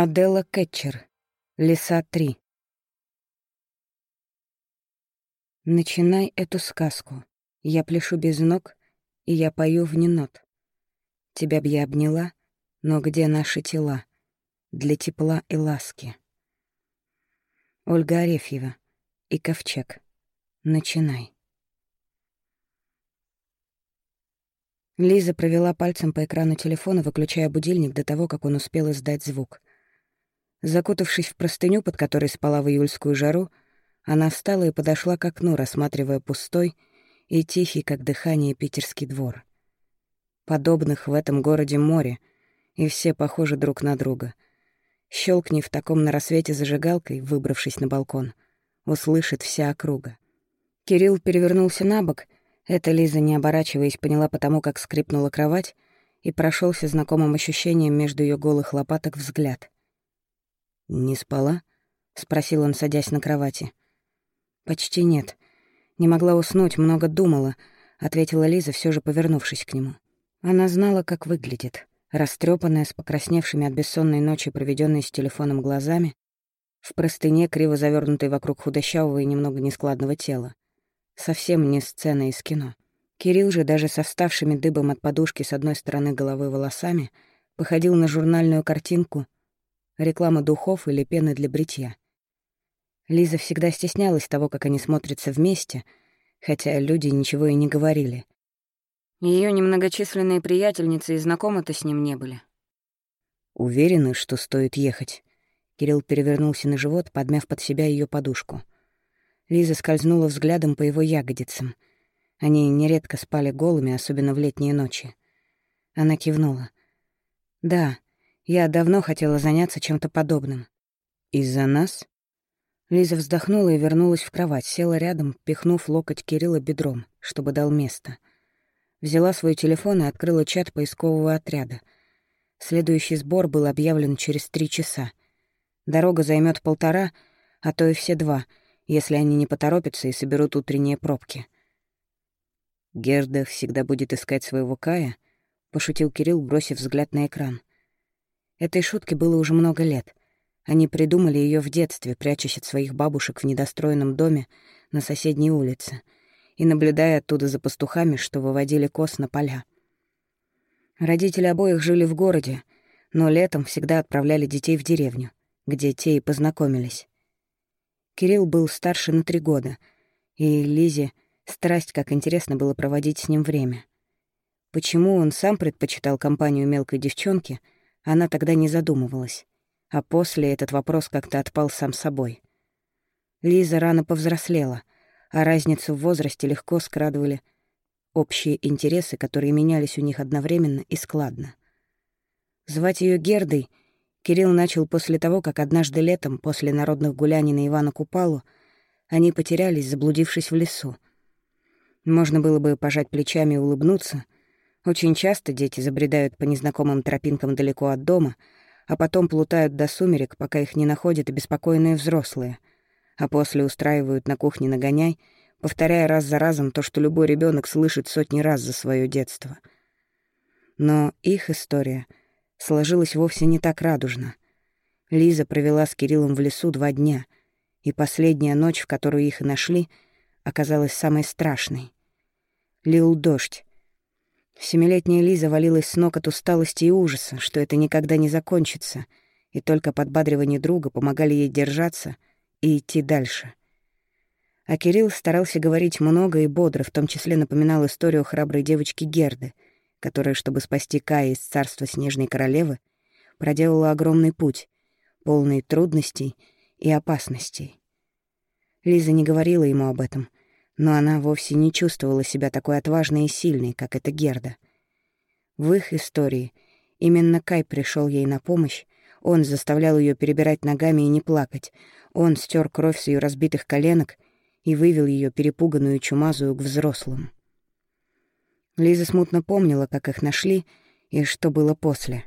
Адела Кетчер. Леса 3. Начинай эту сказку. Я пляшу без ног, и я пою вне нот. Тебя б я обняла, но где наши тела? Для тепла и ласки. Ольга Арефьева и Ковчег. Начинай. Лиза провела пальцем по экрану телефона, выключая будильник до того, как он успел издать звук — Закутавшись в простыню, под которой спала в июльскую жару, она встала и подошла к окну, рассматривая пустой и тихий, как дыхание, питерский двор. Подобных в этом городе море, и все похожи друг на друга. Щелкни в таком на рассвете зажигалкой, выбравшись на балкон, услышит вся округа. Кирилл перевернулся на бок, это Лиза, не оборачиваясь, поняла потому, как скрипнула кровать, и прошелся знакомым ощущением между ее голых лопаток взгляд — «Не спала?» — спросил он, садясь на кровати. «Почти нет. Не могла уснуть, много думала», — ответила Лиза, все же повернувшись к нему. Она знала, как выглядит, растрепанная, с покрасневшими от бессонной ночи, проведенной с телефоном глазами, в простыне, криво завернутой вокруг худощавого и немного нескладного тела. Совсем не сцена из кино. Кирилл же, даже со вставшими дыбом от подушки с одной стороны головы волосами, походил на журнальную картинку — реклама духов или пены для бритья. Лиза всегда стеснялась того, как они смотрятся вместе, хотя люди ничего и не говорили. Ее немногочисленные приятельницы и знакомы-то с ним не были. «Уверены, что стоит ехать?» Кирилл перевернулся на живот, подмяв под себя ее подушку. Лиза скользнула взглядом по его ягодицам. Они нередко спали голыми, особенно в летние ночи. Она кивнула. «Да, я давно хотела заняться чем-то подобным. Из-за нас? Лиза вздохнула и вернулась в кровать, села рядом, пихнув локоть Кирилла бедром, чтобы дал место. Взяла свой телефон и открыла чат поискового отряда. Следующий сбор был объявлен через три часа. Дорога займет полтора, а то и все два, если они не поторопятся и соберут утренние пробки. «Герда всегда будет искать своего Кая», — пошутил Кирилл, бросив взгляд на экран. Этой шутке было уже много лет. Они придумали ее в детстве, прячась от своих бабушек в недостроенном доме на соседней улице и наблюдая оттуда за пастухами, что выводили коз на поля. Родители обоих жили в городе, но летом всегда отправляли детей в деревню, где те и познакомились. Кирилл был старше на три года, и Лизе страсть, как интересно было проводить с ним время. Почему он сам предпочитал компанию мелкой девчонки — она тогда не задумывалась. А после этот вопрос как-то отпал сам собой. Лиза рано повзрослела, а разницу в возрасте легко скрадывали общие интересы, которые менялись у них одновременно и складно. Звать ее Гердой Кирилл начал после того, как однажды летом, после народных гуляний на Ивана Купалу, они потерялись, заблудившись в лесу. Можно было бы пожать плечами и улыбнуться — очень часто дети забредают по незнакомым тропинкам далеко от дома, а потом плутают до сумерек, пока их не находят обеспокоенные взрослые, а после устраивают на кухне нагоняй, повторяя раз за разом то, что любой ребенок слышит сотни раз за свое детство. Но их история сложилась вовсе не так радужно. Лиза провела с Кириллом в лесу два дня, и последняя ночь, в которую их и нашли, оказалась самой страшной. Лил дождь, Семилетняя Лиза валилась с ног от усталости и ужаса, что это никогда не закончится, и только подбадривание друга помогали ей держаться и идти дальше. А Кирилл старался говорить много и бодро, в том числе напоминал историю храброй девочки Герды, которая, чтобы спасти Кая из царства Снежной Королевы, проделала огромный путь, полный трудностей и опасностей. Лиза не говорила ему об этом — но она вовсе не чувствовала себя такой отважной и сильной, как эта Герда. В их истории именно Кай пришел ей на помощь, он заставлял ее перебирать ногами и не плакать, он стер кровь с ее разбитых коленок и вывел ее перепуганную чумазую к взрослым. Лиза смутно помнила, как их нашли и что было после.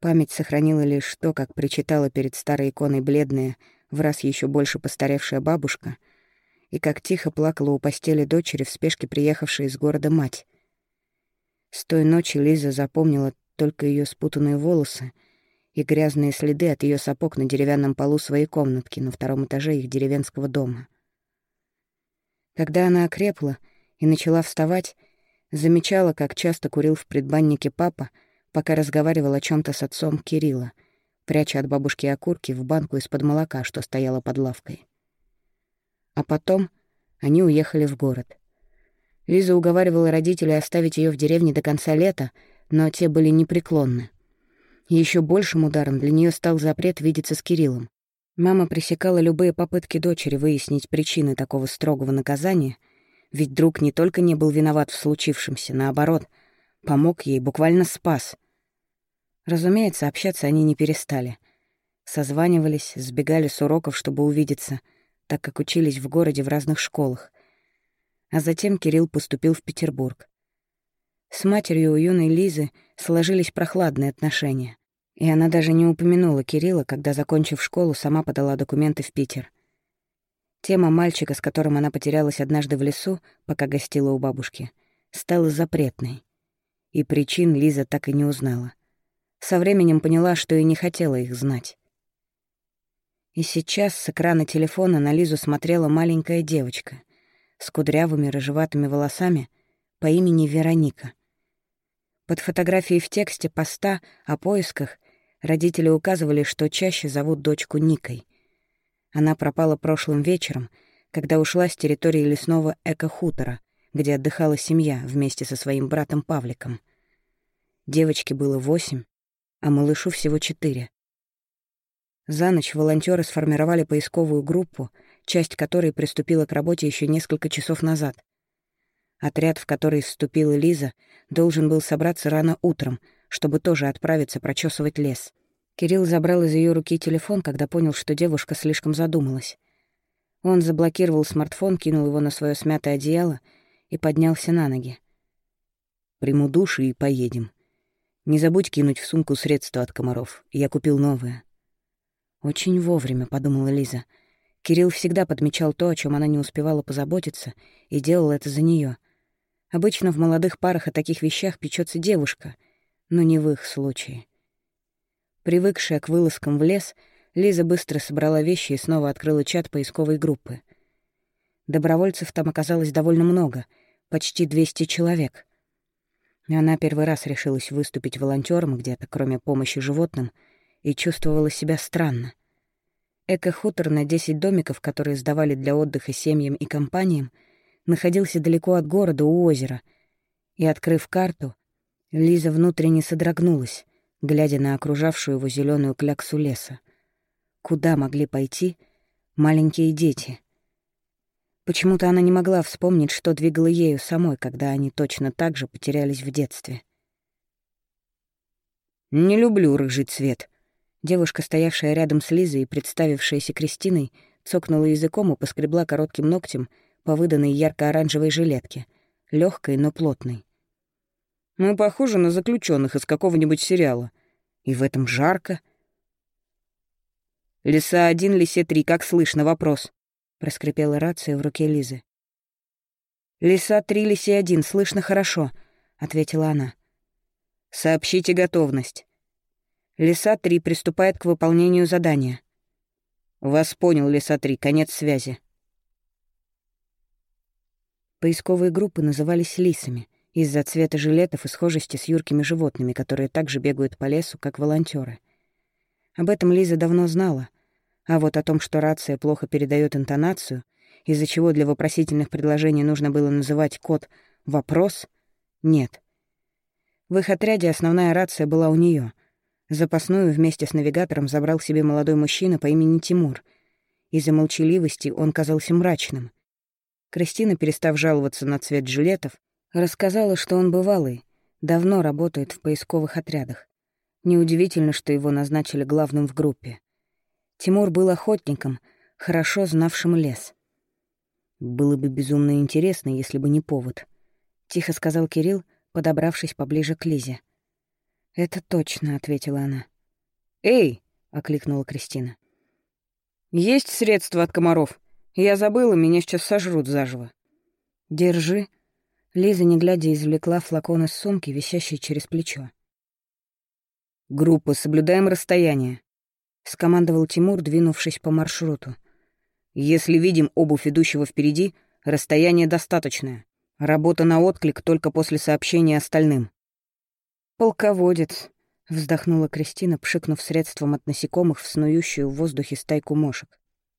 Память сохранила лишь то, как причитала перед старой иконой бледная, в раз еще больше постаревшая бабушка — и как тихо плакала у постели дочери в спешке приехавшая из города мать. С той ночи Лиза запомнила только ее спутанные волосы и грязные следы от ее сапог на деревянном полу своей комнатки на втором этаже их деревенского дома. Когда она окрепла и начала вставать, замечала, как часто курил в предбаннике папа, пока разговаривал о чем то с отцом Кирилла, пряча от бабушки окурки в банку из-под молока, что стояла под лавкой. А потом они уехали в город. Лиза уговаривала родителей оставить ее в деревне до конца лета, но те были непреклонны. Еще большим ударом для нее стал запрет видеться с Кириллом. Мама пресекала любые попытки дочери выяснить причины такого строгого наказания, ведь друг не только не был виноват в случившемся, наоборот, помог ей, буквально спас. Разумеется, общаться они не перестали. Созванивались, сбегали с уроков, чтобы увидеться, так как учились в городе в разных школах. А затем Кирилл поступил в Петербург. С матерью у юной Лизы сложились прохладные отношения. И она даже не упомянула Кирилла, когда, закончив школу, сама подала документы в Питер. Тема мальчика, с которым она потерялась однажды в лесу, пока гостила у бабушки, стала запретной. И причин Лиза так и не узнала. Со временем поняла, что и не хотела их знать. И сейчас с экрана телефона на Лизу смотрела маленькая девочка с кудрявыми рыжеватыми волосами по имени Вероника. Под фотографией в тексте поста о поисках родители указывали, что чаще зовут дочку Никой. Она пропала прошлым вечером, когда ушла с территории лесного эко-хутора, где отдыхала семья вместе со своим братом Павликом. Девочке было восемь, а малышу всего четыре. За ночь волонтеры сформировали поисковую группу, часть которой приступила к работе еще несколько часов назад. Отряд, в который вступила Лиза, должен был собраться рано утром, чтобы тоже отправиться прочесывать лес. Кирилл забрал из ее руки телефон, когда понял, что девушка слишком задумалась. Он заблокировал смартфон, кинул его на свое смятое одеяло и поднялся на ноги. «Приму душ и поедем. Не забудь кинуть в сумку средства от комаров. Я купил новые». «Очень вовремя», — подумала Лиза. Кирилл всегда подмечал то, о чем она не успевала позаботиться, и делал это за нее. Обычно в молодых парах о таких вещах печется девушка, но не в их случае. Привыкшая к вылазкам в лес, Лиза быстро собрала вещи и снова открыла чат поисковой группы. Добровольцев там оказалось довольно много, почти 200 человек. Она первый раз решилась выступить волонтером где-то, кроме помощи животным, и чувствовала себя странно. Эко-хутор на 10 домиков, которые сдавали для отдыха семьям и компаниям, находился далеко от города у озера, и, открыв карту, Лиза внутренне содрогнулась, глядя на окружавшую его зеленую кляксу леса. Куда могли пойти маленькие дети? Почему-то она не могла вспомнить, что двигало ею самой, когда они точно так же потерялись в детстве. «Не люблю рыжий цвет». Девушка, стоявшая рядом с Лизой и представившаяся Кристиной, цокнула языком и поскребла коротким ногтем по выданной ярко-оранжевой жилетке, легкой, но плотной. «Мы похожи на заключенных из какого-нибудь сериала. И в этом жарко». «Лиса один, лисе три, как слышно, вопрос?» — проскрипела рация в руке Лизы. «Лиса три, лисе один, слышно хорошо», — ответила она. «Сообщите готовность». Лиса три приступает к выполнению задания. «Вас понял, Лиса три, конец связи». Поисковые группы назывались лисами из-за цвета жилетов и схожести с юркими животными, которые также бегают по лесу, как волонтеры. Об этом Лиза давно знала, а вот о том, что рация плохо передает интонацию, из-за чего для вопросительных предложений нужно было называть код «вопрос», нет. В их отряде основная рация была у нее. Запасную вместе с навигатором забрал себе молодой мужчина по имени Тимур. Из-за молчаливости он казался мрачным — Кристина, перестав жаловаться на цвет жилетов, рассказала, что он бывалый, давно работает в поисковых отрядах. Неудивительно, что его назначили главным в группе. Тимур был охотником, хорошо знавшим лес. «Было бы безумно интересно, если бы не повод», — тихо сказал Кирилл, подобравшись поближе к Лизе. «Это точно», — ответила она. «Эй!» — окликнула Кристина. «Есть средства от комаров?» Я забыла, меня сейчас сожрут заживо. Держи. Лиза, не глядя, извлекла флакон из сумки, висящий через плечо. «Группа, соблюдаем расстояние», — скомандовал Тимур, двинувшись по маршруту. «Если видим обувь идущего впереди, расстояние достаточное. Работа на отклик только после сообщения остальным». «Полководец», — вздохнула Кристина, пшикнув средством от насекомых в снующую в воздухе стайку мошек.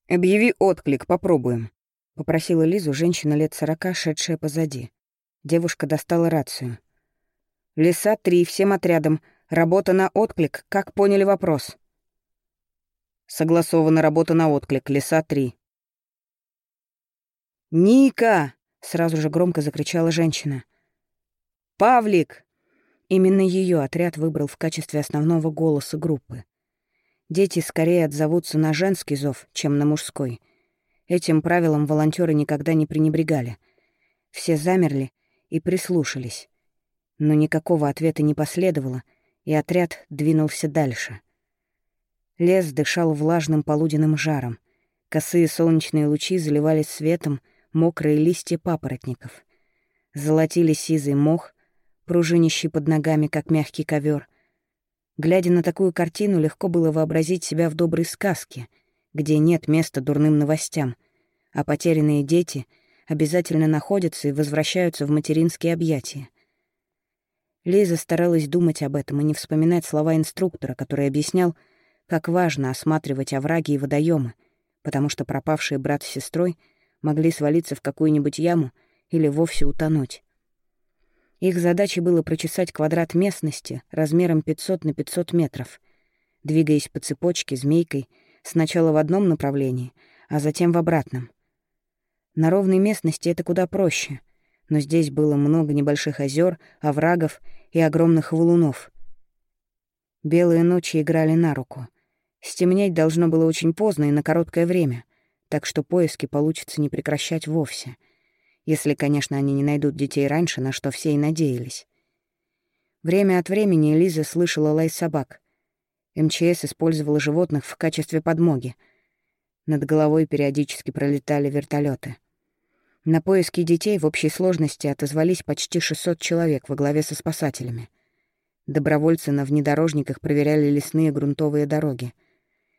«Объяви отклик, попробуем», — попросила Лизу женщина лет сорока, шедшая позади. Девушка достала рацию. «Леса три, всем отрядом. Работа на отклик, как поняли вопрос?» «Согласована работа на отклик, леса три». «Ника!» — сразу же громко закричала женщина. «Павлик!» Именно ее отряд выбрал в качестве основного голоса группы. Дети скорее отзовутся на женский зов, чем на мужской. Этим правилом волонтеры никогда не пренебрегали. Все замерли и прислушались. Но никакого ответа не последовало, и отряд двинулся дальше. Лес дышал влажным полуденным жаром. Косые солнечные лучи заливались светом мокрые листья папоротников. Золотили сизый мох, пружинищий под ногами, как мягкий ковер. Глядя на такую картину, легко было вообразить себя в доброй сказке, где нет места дурным новостям, а потерянные дети обязательно находятся и возвращаются в материнские объятия. Лиза старалась думать об этом и не вспоминать слова инструктора, который объяснял, как важно осматривать овраги и водоемы, потому что пропавшие брат с сестрой могли свалиться в какую-нибудь яму или вовсе утонуть. Их задачей было прочесать квадрат местности размером 500 на 500 метров, двигаясь по цепочке змейкой сначала в одном направлении, а затем в обратном. На ровной местности это куда проще, но здесь было много небольших озер, оврагов и огромных валунов. Белые ночи играли на руку. Стемнеть должно было очень поздно и на короткое время, так что поиски получится не прекращать вовсе — если, конечно, они не найдут детей раньше, на что все и надеялись. Время от времени Лиза слышала лай собак. МЧС использовала животных в качестве подмоги. Над головой периодически пролетали вертолеты. На поиски детей в общей сложности отозвались почти 600 человек во главе со спасателями. Добровольцы на внедорожниках проверяли лесные грунтовые дороги,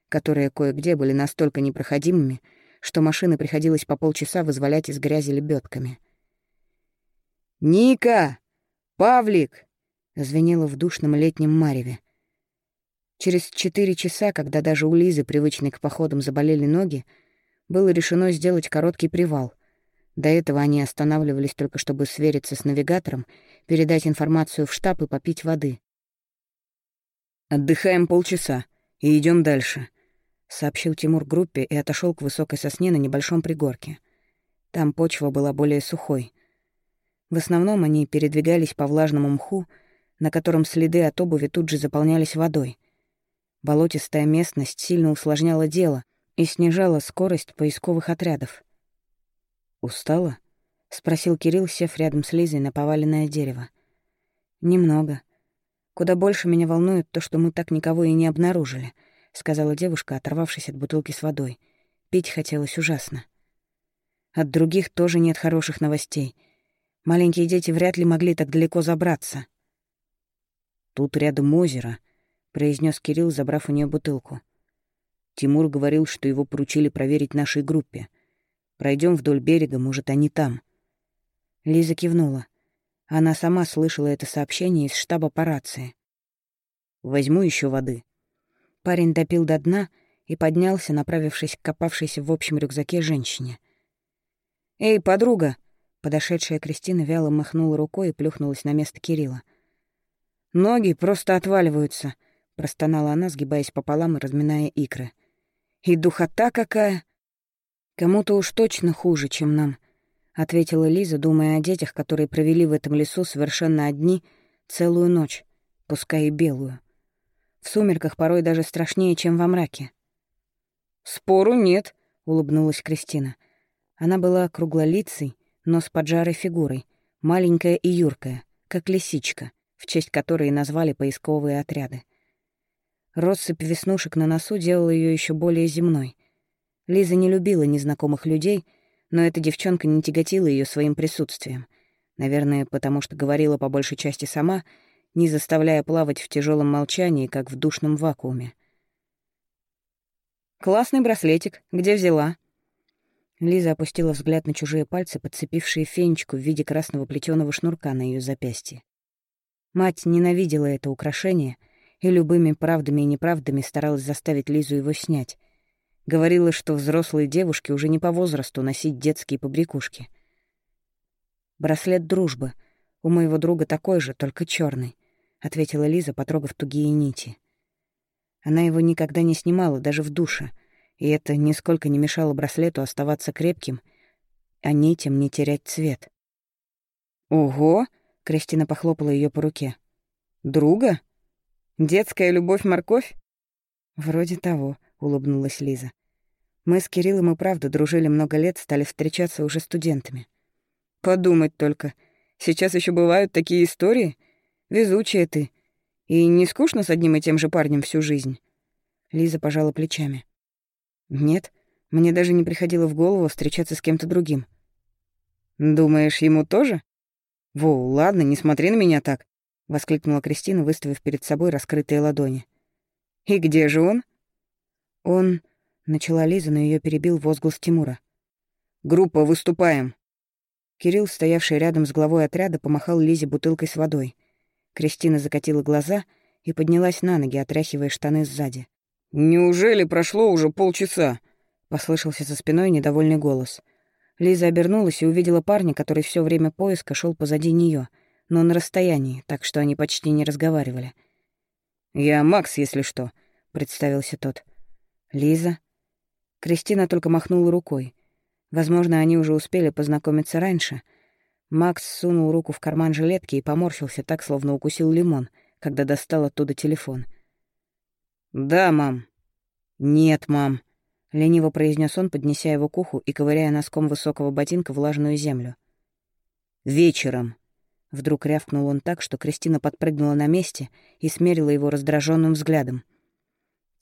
которые кое-где были настолько непроходимыми, что машины приходилось по полчаса вызволять из грязи лебедками. «Ника! Павлик!» — звенело в душном летнем мареве. Через четыре часа, когда даже у Лизы, привычной к походам, заболели ноги, было решено сделать короткий привал. До этого они останавливались только чтобы свериться с навигатором, передать информацию в штаб и попить воды. «Отдыхаем полчаса и идем дальше», — сообщил Тимур группе и отошел к высокой сосне на небольшом пригорке. Там почва была более сухой. В основном они передвигались по влажному мху, на котором следы от обуви тут же заполнялись водой. Болотистая местность сильно усложняла дело и снижала скорость поисковых отрядов. «Устала?» — спросил Кирилл, сев рядом с Лизой на поваленное дерево. «Немного. Куда больше меня волнует то, что мы так никого и не обнаружили», — сказала девушка, оторвавшись от бутылки с водой. Пить хотелось ужасно. От других тоже нет хороших новостей. Маленькие дети вряд ли могли так далеко забраться. «Тут рядом озеро», — произнес Кирилл, забрав у нее бутылку. Тимур говорил, что его поручили проверить нашей группе. Пройдем вдоль берега, может, они там. Лиза кивнула. Она сама слышала это сообщение из штаба по рации. «Возьму еще воды», Парень допил до дна и поднялся, направившись к копавшейся в общем рюкзаке женщине. «Эй, подруга!» Подошедшая Кристина вяло махнула рукой и плюхнулась на место Кирилла. «Ноги просто отваливаются», — простонала она, сгибаясь пополам и разминая икры. «И духота какая!» «Кому-то уж точно хуже, чем нам», — ответила Лиза, думая о детях, которые провели в этом лесу совершенно одни целую ночь, пускай и белую. В сумерках порой даже страшнее, чем во мраке. «Спору нет», — улыбнулась Кристина. Она была круглолицей, но с поджарой фигурой, маленькая и юркая, как лисичка, в честь которой назвали поисковые отряды. Россыпь веснушек на носу делала ее еще более земной. Лиза не любила незнакомых людей, но эта девчонка не тяготила ее своим присутствием. Наверное, потому что говорила по большей части сама не заставляя плавать в тяжелом молчании, как в душном вакууме. «Классный браслетик. Где взяла?» Лиза опустила взгляд на чужие пальцы, подцепившие фенечку в виде красного плетеного шнурка на ее запястье. Мать ненавидела это украшение и любыми правдами и неправдами старалась заставить Лизу его снять. Говорила, что взрослые девушки уже не по возрасту носить детские побрякушки. «Браслет дружбы. У моего друга такой же, только черный, ответила Лиза, потрогав тугие нити. Она его никогда не снимала, даже в душе — и это нисколько не мешало браслету оставаться крепким, а нитям не терять цвет. «Ого!» — Кристина похлопала ее по руке. «Друга? Детская любовь-морковь?» «Вроде того», — улыбнулась Лиза. «Мы с Кириллом и правда дружили много лет, стали встречаться уже студентами». «Подумать только. Сейчас еще бывают такие истории. Везучая ты. И не скучно с одним и тем же парнем всю жизнь?» Лиза пожала плечами. Нет, мне даже не приходило в голову встречаться с кем-то другим. Думаешь, ему тоже? Во, ладно, не смотри на меня так, воскликнула Кристина, выставив перед собой раскрытые ладони. И где же он? Он начала Лиза, но ее перебил возглас Тимура. Группа, выступаем. Кирилл, стоявший рядом с главой отряда, помахал Лизе бутылкой с водой. Кристина закатила глаза и поднялась на ноги, отряхивая штаны сзади. «Неужели прошло уже полчаса?» — послышался за спиной недовольный голос. Лиза обернулась и увидела парня, который все время поиска шел позади нее, но на расстоянии, так что они почти не разговаривали. «Я Макс, если что», — представился тот. «Лиза?» Кристина только махнула рукой. Возможно, они уже успели познакомиться раньше. Макс сунул руку в карман жилетки и поморщился так, словно укусил лимон, когда достал оттуда телефон — «Да, мам». «Нет, мам», — лениво произнес он, поднеся его к уху и ковыряя носком высокого ботинка влажную землю. «Вечером». Вдруг рявкнул он так, что Кристина подпрыгнула на месте и смерила его раздраженным взглядом.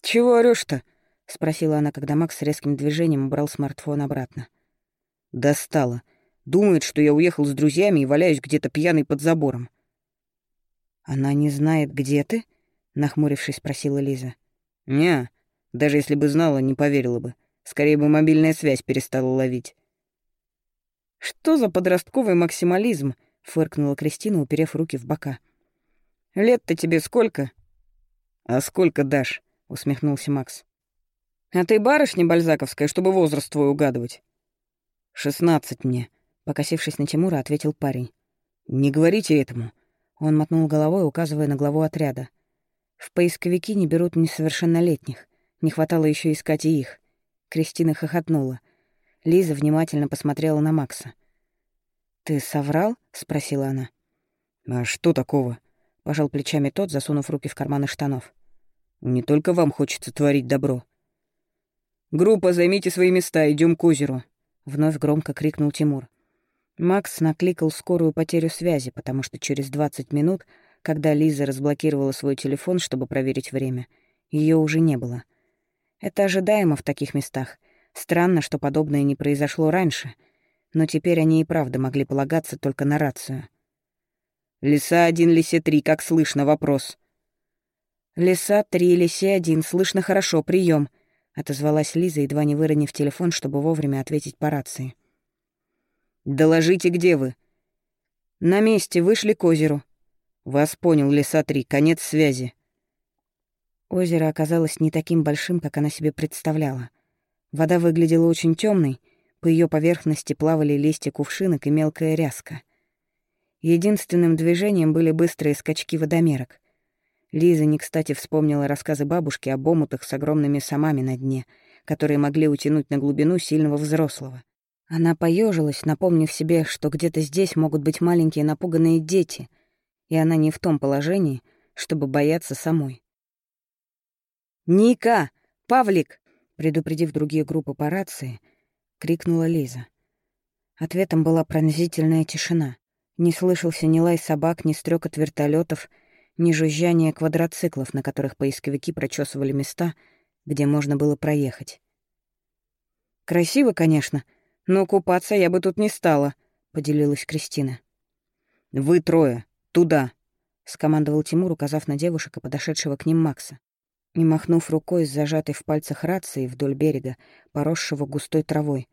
«Чего орёшь-то?» — спросила она, когда Макс резким движением убрал смартфон обратно. «Достала. Думает, что я уехал с друзьями и валяюсь где-то пьяный под забором». «Она не знает, где ты?» — нахмурившись, спросила Лиза. «Не, даже если бы знала, не поверила бы. Скорее бы мобильная связь перестала ловить». «Что за подростковый максимализм?» — фыркнула Кристина, уперев руки в бока. «Лет-то тебе сколько?» «А сколько дашь?» — усмехнулся Макс. «А ты барышня бальзаковская, чтобы возраст твой угадывать?» «Шестнадцать мне», — покосившись на Тимура, ответил парень. «Не говорите этому». Он мотнул головой, указывая на главу отряда. В поисковики не берут несовершеннолетних. Не хватало еще искать и их. Кристина хохотнула. Лиза внимательно посмотрела на Макса. «Ты соврал?» — спросила она. «А что такого?» — пожал плечами тот, засунув руки в карманы штанов. «Не только вам хочется творить добро». «Группа, займите свои места, идем к озеру», — вновь громко крикнул Тимур. Макс накликал скорую потерю связи, потому что через двадцать минут когда Лиза разблокировала свой телефон, чтобы проверить время, ее уже не было. Это ожидаемо в таких местах. Странно, что подобное не произошло раньше, но теперь они и правда могли полагаться только на рацию. «Лиса один, лисе три, как слышно, вопрос». «Лиса три, лисе один, слышно хорошо, прием, отозвалась Лиза, едва не выронив телефон, чтобы вовремя ответить по рации. «Доложите, где вы?» «На месте, вышли к озеру», «Вас понял, Лиса-3, конец связи». Озеро оказалось не таким большим, как она себе представляла. Вода выглядела очень темной, по ее поверхности плавали листья кувшинок и мелкая ряска. Единственным движением были быстрые скачки водомерок. Лиза не кстати вспомнила рассказы бабушки об омутах с огромными самами на дне, которые могли утянуть на глубину сильного взрослого. Она поежилась, напомнив себе, что где-то здесь могут быть маленькие напуганные дети — и она не в том положении, чтобы бояться самой. «Ника! Павлик!» Предупредив другие группы по рации, крикнула Лиза. Ответом была пронзительная тишина. Не слышался ни лай собак, ни стрекот вертолетов, ни жужжание квадроциклов, на которых поисковики прочесывали места, где можно было проехать. «Красиво, конечно, но купаться я бы тут не стала», — поделилась Кристина. «Вы трое. «Туда!» — скомандовал Тимур, указав на девушек и подошедшего к ним Макса. И махнув рукой с зажатой в пальцах рации вдоль берега, поросшего густой травой.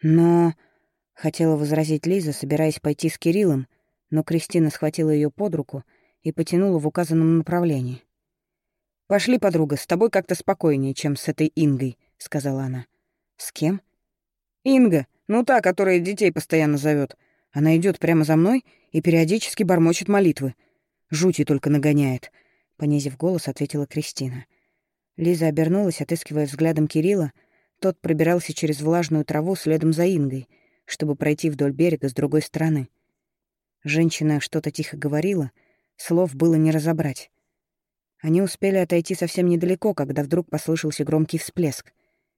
«Но...» — хотела возразить Лиза, собираясь пойти с Кириллом, но Кристина схватила ее под руку и потянула в указанном направлении. «Пошли, подруга, с тобой как-то спокойнее, чем с этой Ингой», — сказала она. «С кем?» «Инга, ну та, которая детей постоянно зовет. Она идет прямо за мной и периодически бормочет молитвы. Жути только нагоняет», — понизив голос, ответила Кристина. Лиза обернулась, отыскивая взглядом Кирилла. Тот пробирался через влажную траву следом за Ингой, чтобы пройти вдоль берега с другой стороны. Женщина что-то тихо говорила, слов было не разобрать. Они успели отойти совсем недалеко, когда вдруг послышался громкий всплеск.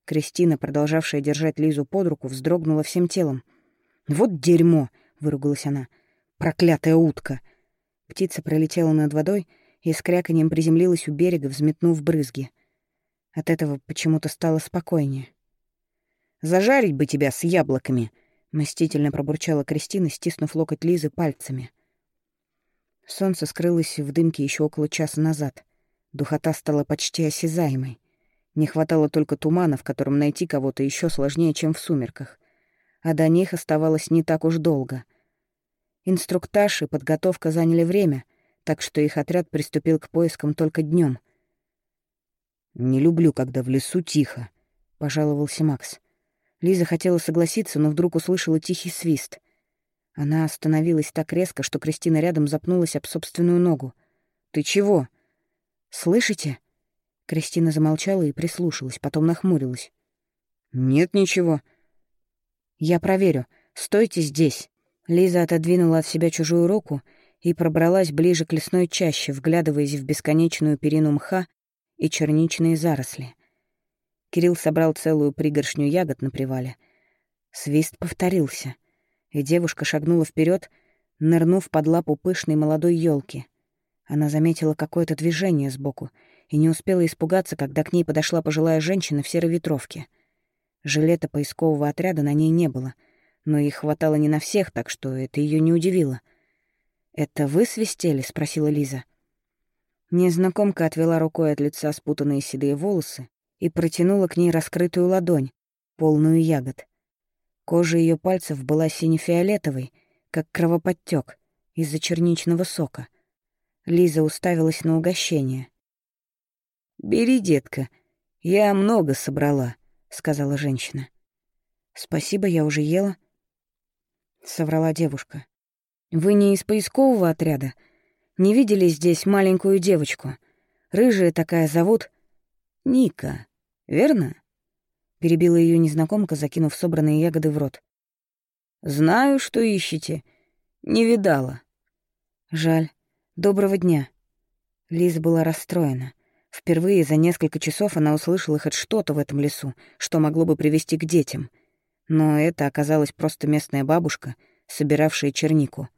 Кристина, продолжавшая держать Лизу под руку, вздрогнула всем телом. «Вот дерьмо!» — выругалась она. «Проклятая утка!» Птица пролетела над водой и с кряканьем приземлилась у берега, взметнув брызги. От этого почему-то стало спокойнее. «Зажарить бы тебя с яблоками!» — мстительно пробурчала Кристина, стиснув локоть Лизы пальцами. Солнце скрылось в дымке еще около часа назад. Духота стала почти осязаемой. Не хватало только тумана, в котором найти кого-то еще сложнее, чем в сумерках. А до них оставалось не так уж долго. Инструктаж и подготовка заняли время, так что их отряд приступил к поискам только днем. «Не люблю, когда в лесу тихо», — пожаловался Макс. Лиза хотела согласиться, но вдруг услышала тихий свист. Она остановилась так резко, что Кристина рядом запнулась об собственную ногу. «Ты чего?» «Слышите?» Кристина замолчала и прислушалась, потом нахмурилась. «Нет ничего». «Я проверю. Стойте здесь». Лиза отодвинула от себя чужую руку и пробралась ближе к лесной чаще, вглядываясь в бесконечную перину мха и черничные заросли. Кирилл собрал целую пригоршню ягод на привале. Свист повторился, и девушка шагнула вперед, нырнув под лапу пышной молодой елки. Она заметила какое-то движение сбоку и не успела испугаться, когда к ней подошла пожилая женщина в серой ветровке. Жилета поискового отряда на ней не было, но их хватало не на всех, так что это ее не удивило. «Это вы свистели?» — спросила Лиза. Незнакомка отвела рукой от лица спутанные седые волосы и протянула к ней раскрытую ладонь, полную ягод. Кожа ее пальцев была сине-фиолетовой, как кровоподтек из-за черничного сока. Лиза уставилась на угощение. «Бери, детка, я много собрала», — сказала женщина. «Спасибо, я уже ела», — соврала девушка. «Вы не из поискового отряда? Не видели здесь маленькую девочку? Рыжая такая зовут Ника, верно?» Перебила ее незнакомка, закинув собранные ягоды в рот. «Знаю, что ищете. Не видала». «Жаль. «Доброго дня». Лиза была расстроена. Впервые за несколько часов она услышала хоть что-то в этом лесу, что могло бы привести к детям. Но это оказалась просто местная бабушка, собиравшая чернику.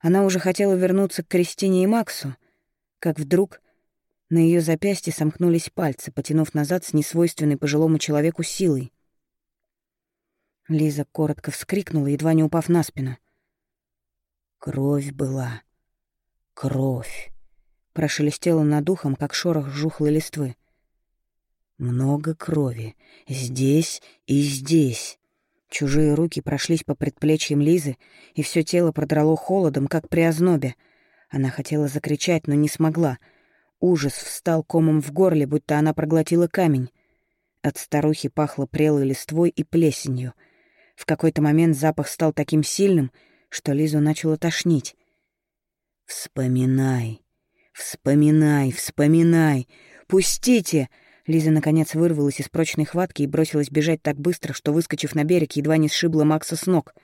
Она уже хотела вернуться к Кристине и Максу, как вдруг на ее запястье сомкнулись пальцы, потянув назад с несвойственной пожилому человеку силой. Лиза коротко вскрикнула, едва не упав на спину. Кровь была Кровь. Прошелестело над ухом, как шорох жухлой листвы. Много крови. Здесь и здесь. Чужие руки прошлись по предплечьям Лизы, и все тело продрало холодом, как при ознобе. Она хотела закричать, но не смогла. Ужас встал комом в горле, будто она проглотила камень. От старухи пахло прелой листвой и плесенью. В какой-то момент запах стал таким сильным, что Лизу начало тошнить. «Вспоминай, вспоминай, вспоминай! Пустите!» Лиза, наконец, вырвалась из прочной хватки и бросилась бежать так быстро, что, выскочив на берег, едва не сшибла Макса с ног.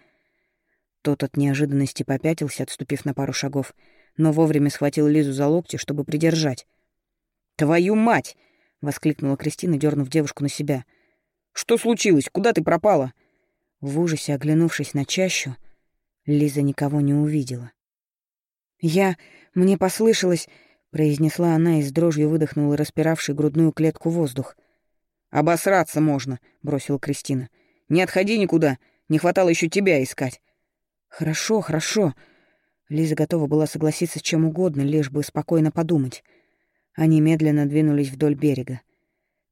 Тот от неожиданности попятился, отступив на пару шагов, но вовремя схватил Лизу за локти, чтобы придержать. «Твою мать!» — воскликнула Кристина, дернув девушку на себя. «Что случилось? Куда ты пропала?» В ужасе, оглянувшись на чащу, Лиза никого не увидела. «Я... мне послышалось...» — произнесла она и с дрожью выдохнула распиравший грудную клетку воздух. «Обосраться можно», — бросила Кристина. «Не отходи никуда, не хватало еще тебя искать». «Хорошо, хорошо». Лиза готова была согласиться с чем угодно, лишь бы спокойно подумать. Они медленно двинулись вдоль берега.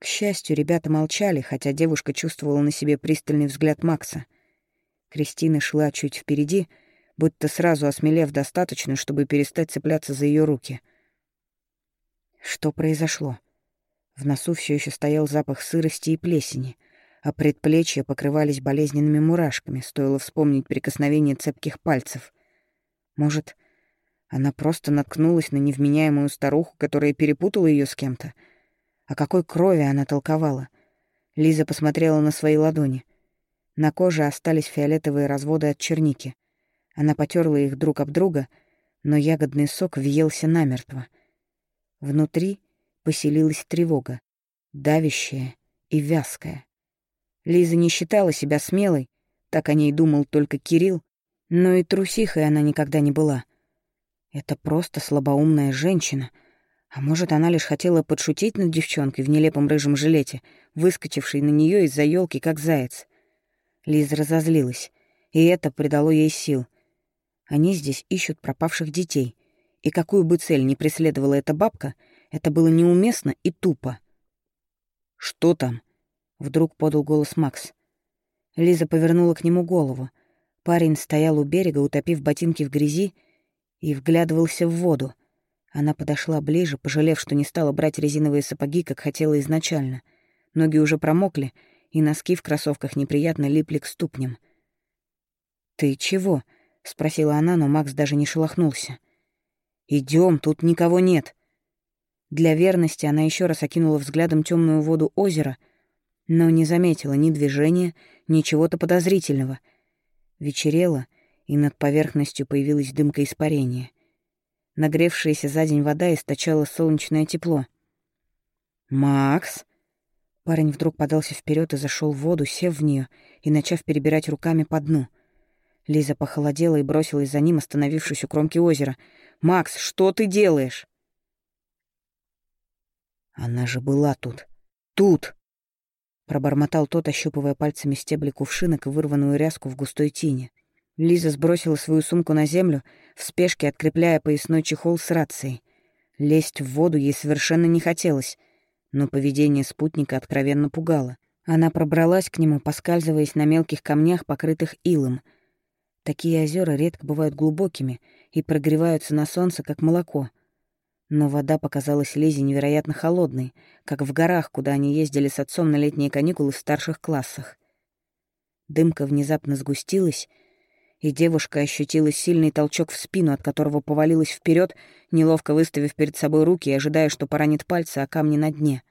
К счастью, ребята молчали, хотя девушка чувствовала на себе пристальный взгляд Макса. Кристина шла чуть впереди, будто сразу осмелев достаточно, чтобы перестать цепляться за ее руки. Что произошло? В носу все еще стоял запах сырости и плесени, а предплечья покрывались болезненными мурашками, стоило вспомнить прикосновение цепких пальцев. Может, она просто наткнулась на невменяемую старуху, которая перепутала ее с кем-то? О какой крови она толковала? Лиза посмотрела на свои ладони. На коже остались фиолетовые разводы от черники. Она потерла их друг об друга, но ягодный сок въелся намертво. Внутри поселилась тревога, давящая и вязкая. Лиза не считала себя смелой, так о ней думал только Кирилл, но и трусихой она никогда не была. Это просто слабоумная женщина. А может, она лишь хотела подшутить над девчонкой в нелепом рыжем жилете, выскочившей на нее из-за елки, как заяц. Лиза разозлилась, и это придало ей сил. Они здесь ищут пропавших детей, и какую бы цель ни преследовала эта бабка, это было неуместно и тупо. «Что там?» — вдруг подал голос Макс. Лиза повернула к нему голову. Парень стоял у берега, утопив ботинки в грязи, и вглядывался в воду. Она подошла ближе, пожалев, что не стала брать резиновые сапоги, как хотела изначально. Ноги уже промокли, и носки в кроссовках неприятно липли к ступням. «Ты чего?» — спросила она, но Макс даже не шелохнулся. Идем, тут никого нет». Для верности она еще раз окинула взглядом темную воду озера, но не заметила ни движения, ни чего-то подозрительного. Вечерело — и над поверхностью появилась дымка испарения. Нагревшаяся за день вода источала солнечное тепло. «Макс!» Парень вдруг подался вперед и зашел в воду, сев в нее и начав перебирать руками по дну. Лиза похолодела и бросилась за ним, остановившись у кромки озера. «Макс, что ты делаешь?» «Она же была тут. Тут!» Пробормотал тот, ощупывая пальцами стебли кувшинок и вырванную ряску в густой тине. Лиза сбросила свою сумку на землю, в спешке открепляя поясной чехол с рацией. Лезть в воду ей совершенно не хотелось, но поведение спутника откровенно пугало. Она пробралась к нему, поскальзываясь на мелких камнях, покрытых илом. Такие озера редко бывают глубокими и прогреваются на солнце, как молоко. Но вода показалась Лизе невероятно холодной, как в горах, куда они ездили с отцом на летние каникулы в старших классах. Дымка внезапно сгустилась, и девушка ощутила сильный толчок в спину, от которого повалилась вперед, неловко выставив перед собой руки и ожидая, что поранит пальцы о камни на дне.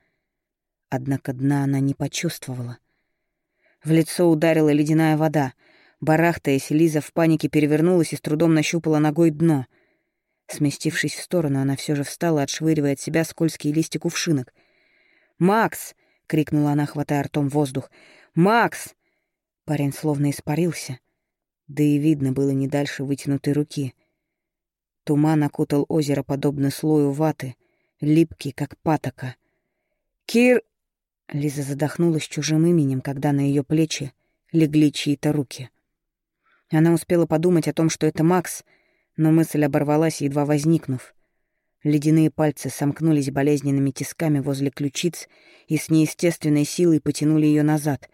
Однако дна она не почувствовала. В лицо ударила ледяная вода. Барахтаясь, Лиза в панике перевернулась и с трудом нащупала ногой дно. Сместившись в сторону, она все же встала, отшвыривая от себя скользкие листья кувшинок. «Макс!» — крикнула она, хватая ртом воздух. «Макс!» Парень словно испарился — да и видно было не дальше вытянутой руки. Туман окутал озеро подобно слою ваты, липкий, как патока. «Кир...» Лиза задохнулась чужим именем, когда на ее плечи легли чьи-то руки. Она успела подумать о том, что это Макс, но мысль оборвалась, едва возникнув. Ледяные пальцы сомкнулись болезненными тисками возле ключиц и с неестественной силой потянули ее назад,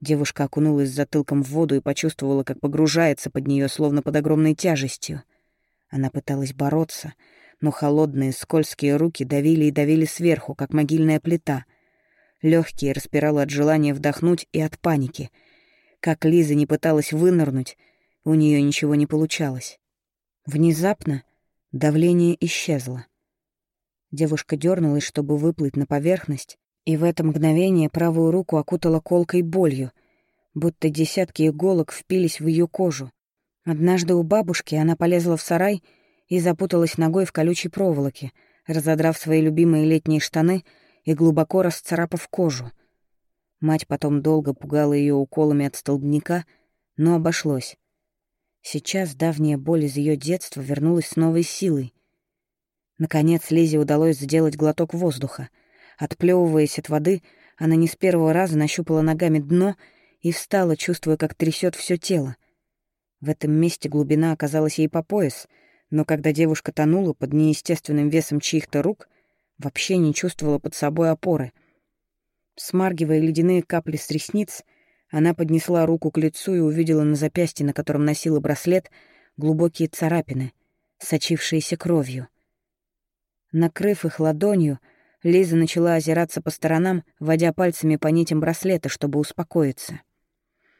Девушка окунулась затылком в воду и почувствовала, как погружается под нее, словно под огромной тяжестью. Она пыталась бороться, но холодные, скользкие руки давили и давили сверху, как могильная плита. Легкие распирало от желания вдохнуть и от паники. Как Лиза не пыталась вынырнуть, у нее ничего не получалось. Внезапно давление исчезло. Девушка дернулась, чтобы выплыть на поверхность, и в это мгновение правую руку окутала колкой болью, будто десятки иголок впились в ее кожу. Однажды у бабушки она полезла в сарай и запуталась ногой в колючей проволоке, разодрав свои любимые летние штаны и глубоко расцарапав кожу. Мать потом долго пугала ее уколами от столбняка, но обошлось. Сейчас давняя боль из ее детства вернулась с новой силой. Наконец Лизе удалось сделать глоток воздуха — Отплевываясь от воды, она не с первого раза нащупала ногами дно и встала, чувствуя, как трясет все тело. В этом месте глубина оказалась ей по пояс, но когда девушка тонула под неестественным весом чьих-то рук, вообще не чувствовала под собой опоры. Смаргивая ледяные капли с ресниц, она поднесла руку к лицу и увидела на запястье, на котором носила браслет, глубокие царапины, сочившиеся кровью. Накрыв их ладонью, Лиза начала озираться по сторонам, водя пальцами по нитям браслета, чтобы успокоиться.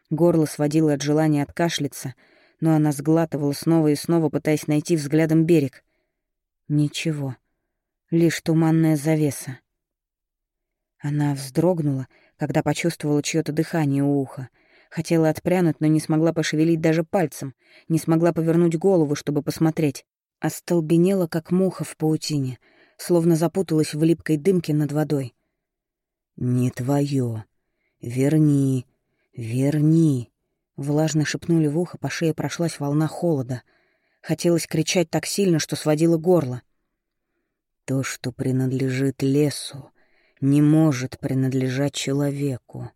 Горло сводило от желания откашляться, но она сглатывала снова и снова, пытаясь найти взглядом берег. Ничего. Лишь туманная завеса. Она вздрогнула, когда почувствовала чье то дыхание у уха. Хотела отпрянуть, но не смогла пошевелить даже пальцем, не смогла повернуть голову, чтобы посмотреть. Остолбенела, как муха в паутине, словно запуталась в липкой дымке над водой. «Не твое. Верни, верни!» Влажно шепнули в ухо, по шее прошлась волна холода. Хотелось кричать так сильно, что сводило горло. То, что принадлежит лесу, не может принадлежать человеку.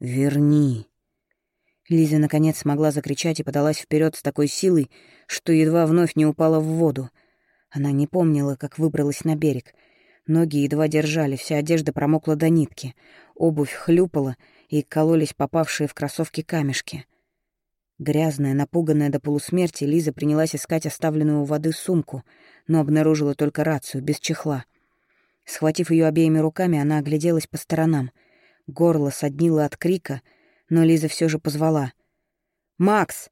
Верни. Лиза наконец смогла закричать и подалась вперед с такой силой, что едва вновь не упала в воду. Она не помнила, как выбралась на берег. Ноги едва держали, вся одежда промокла до нитки, обувь хлюпала и кололись попавшие в кроссовки камешки. Грязная, напуганная до полусмерти, Лиза принялась искать оставленную у воды сумку, но обнаружила только рацию, без чехла. Схватив ее обеими руками, она огляделась по сторонам. Горло соднило от крика, но Лиза все же позвала. «Макс!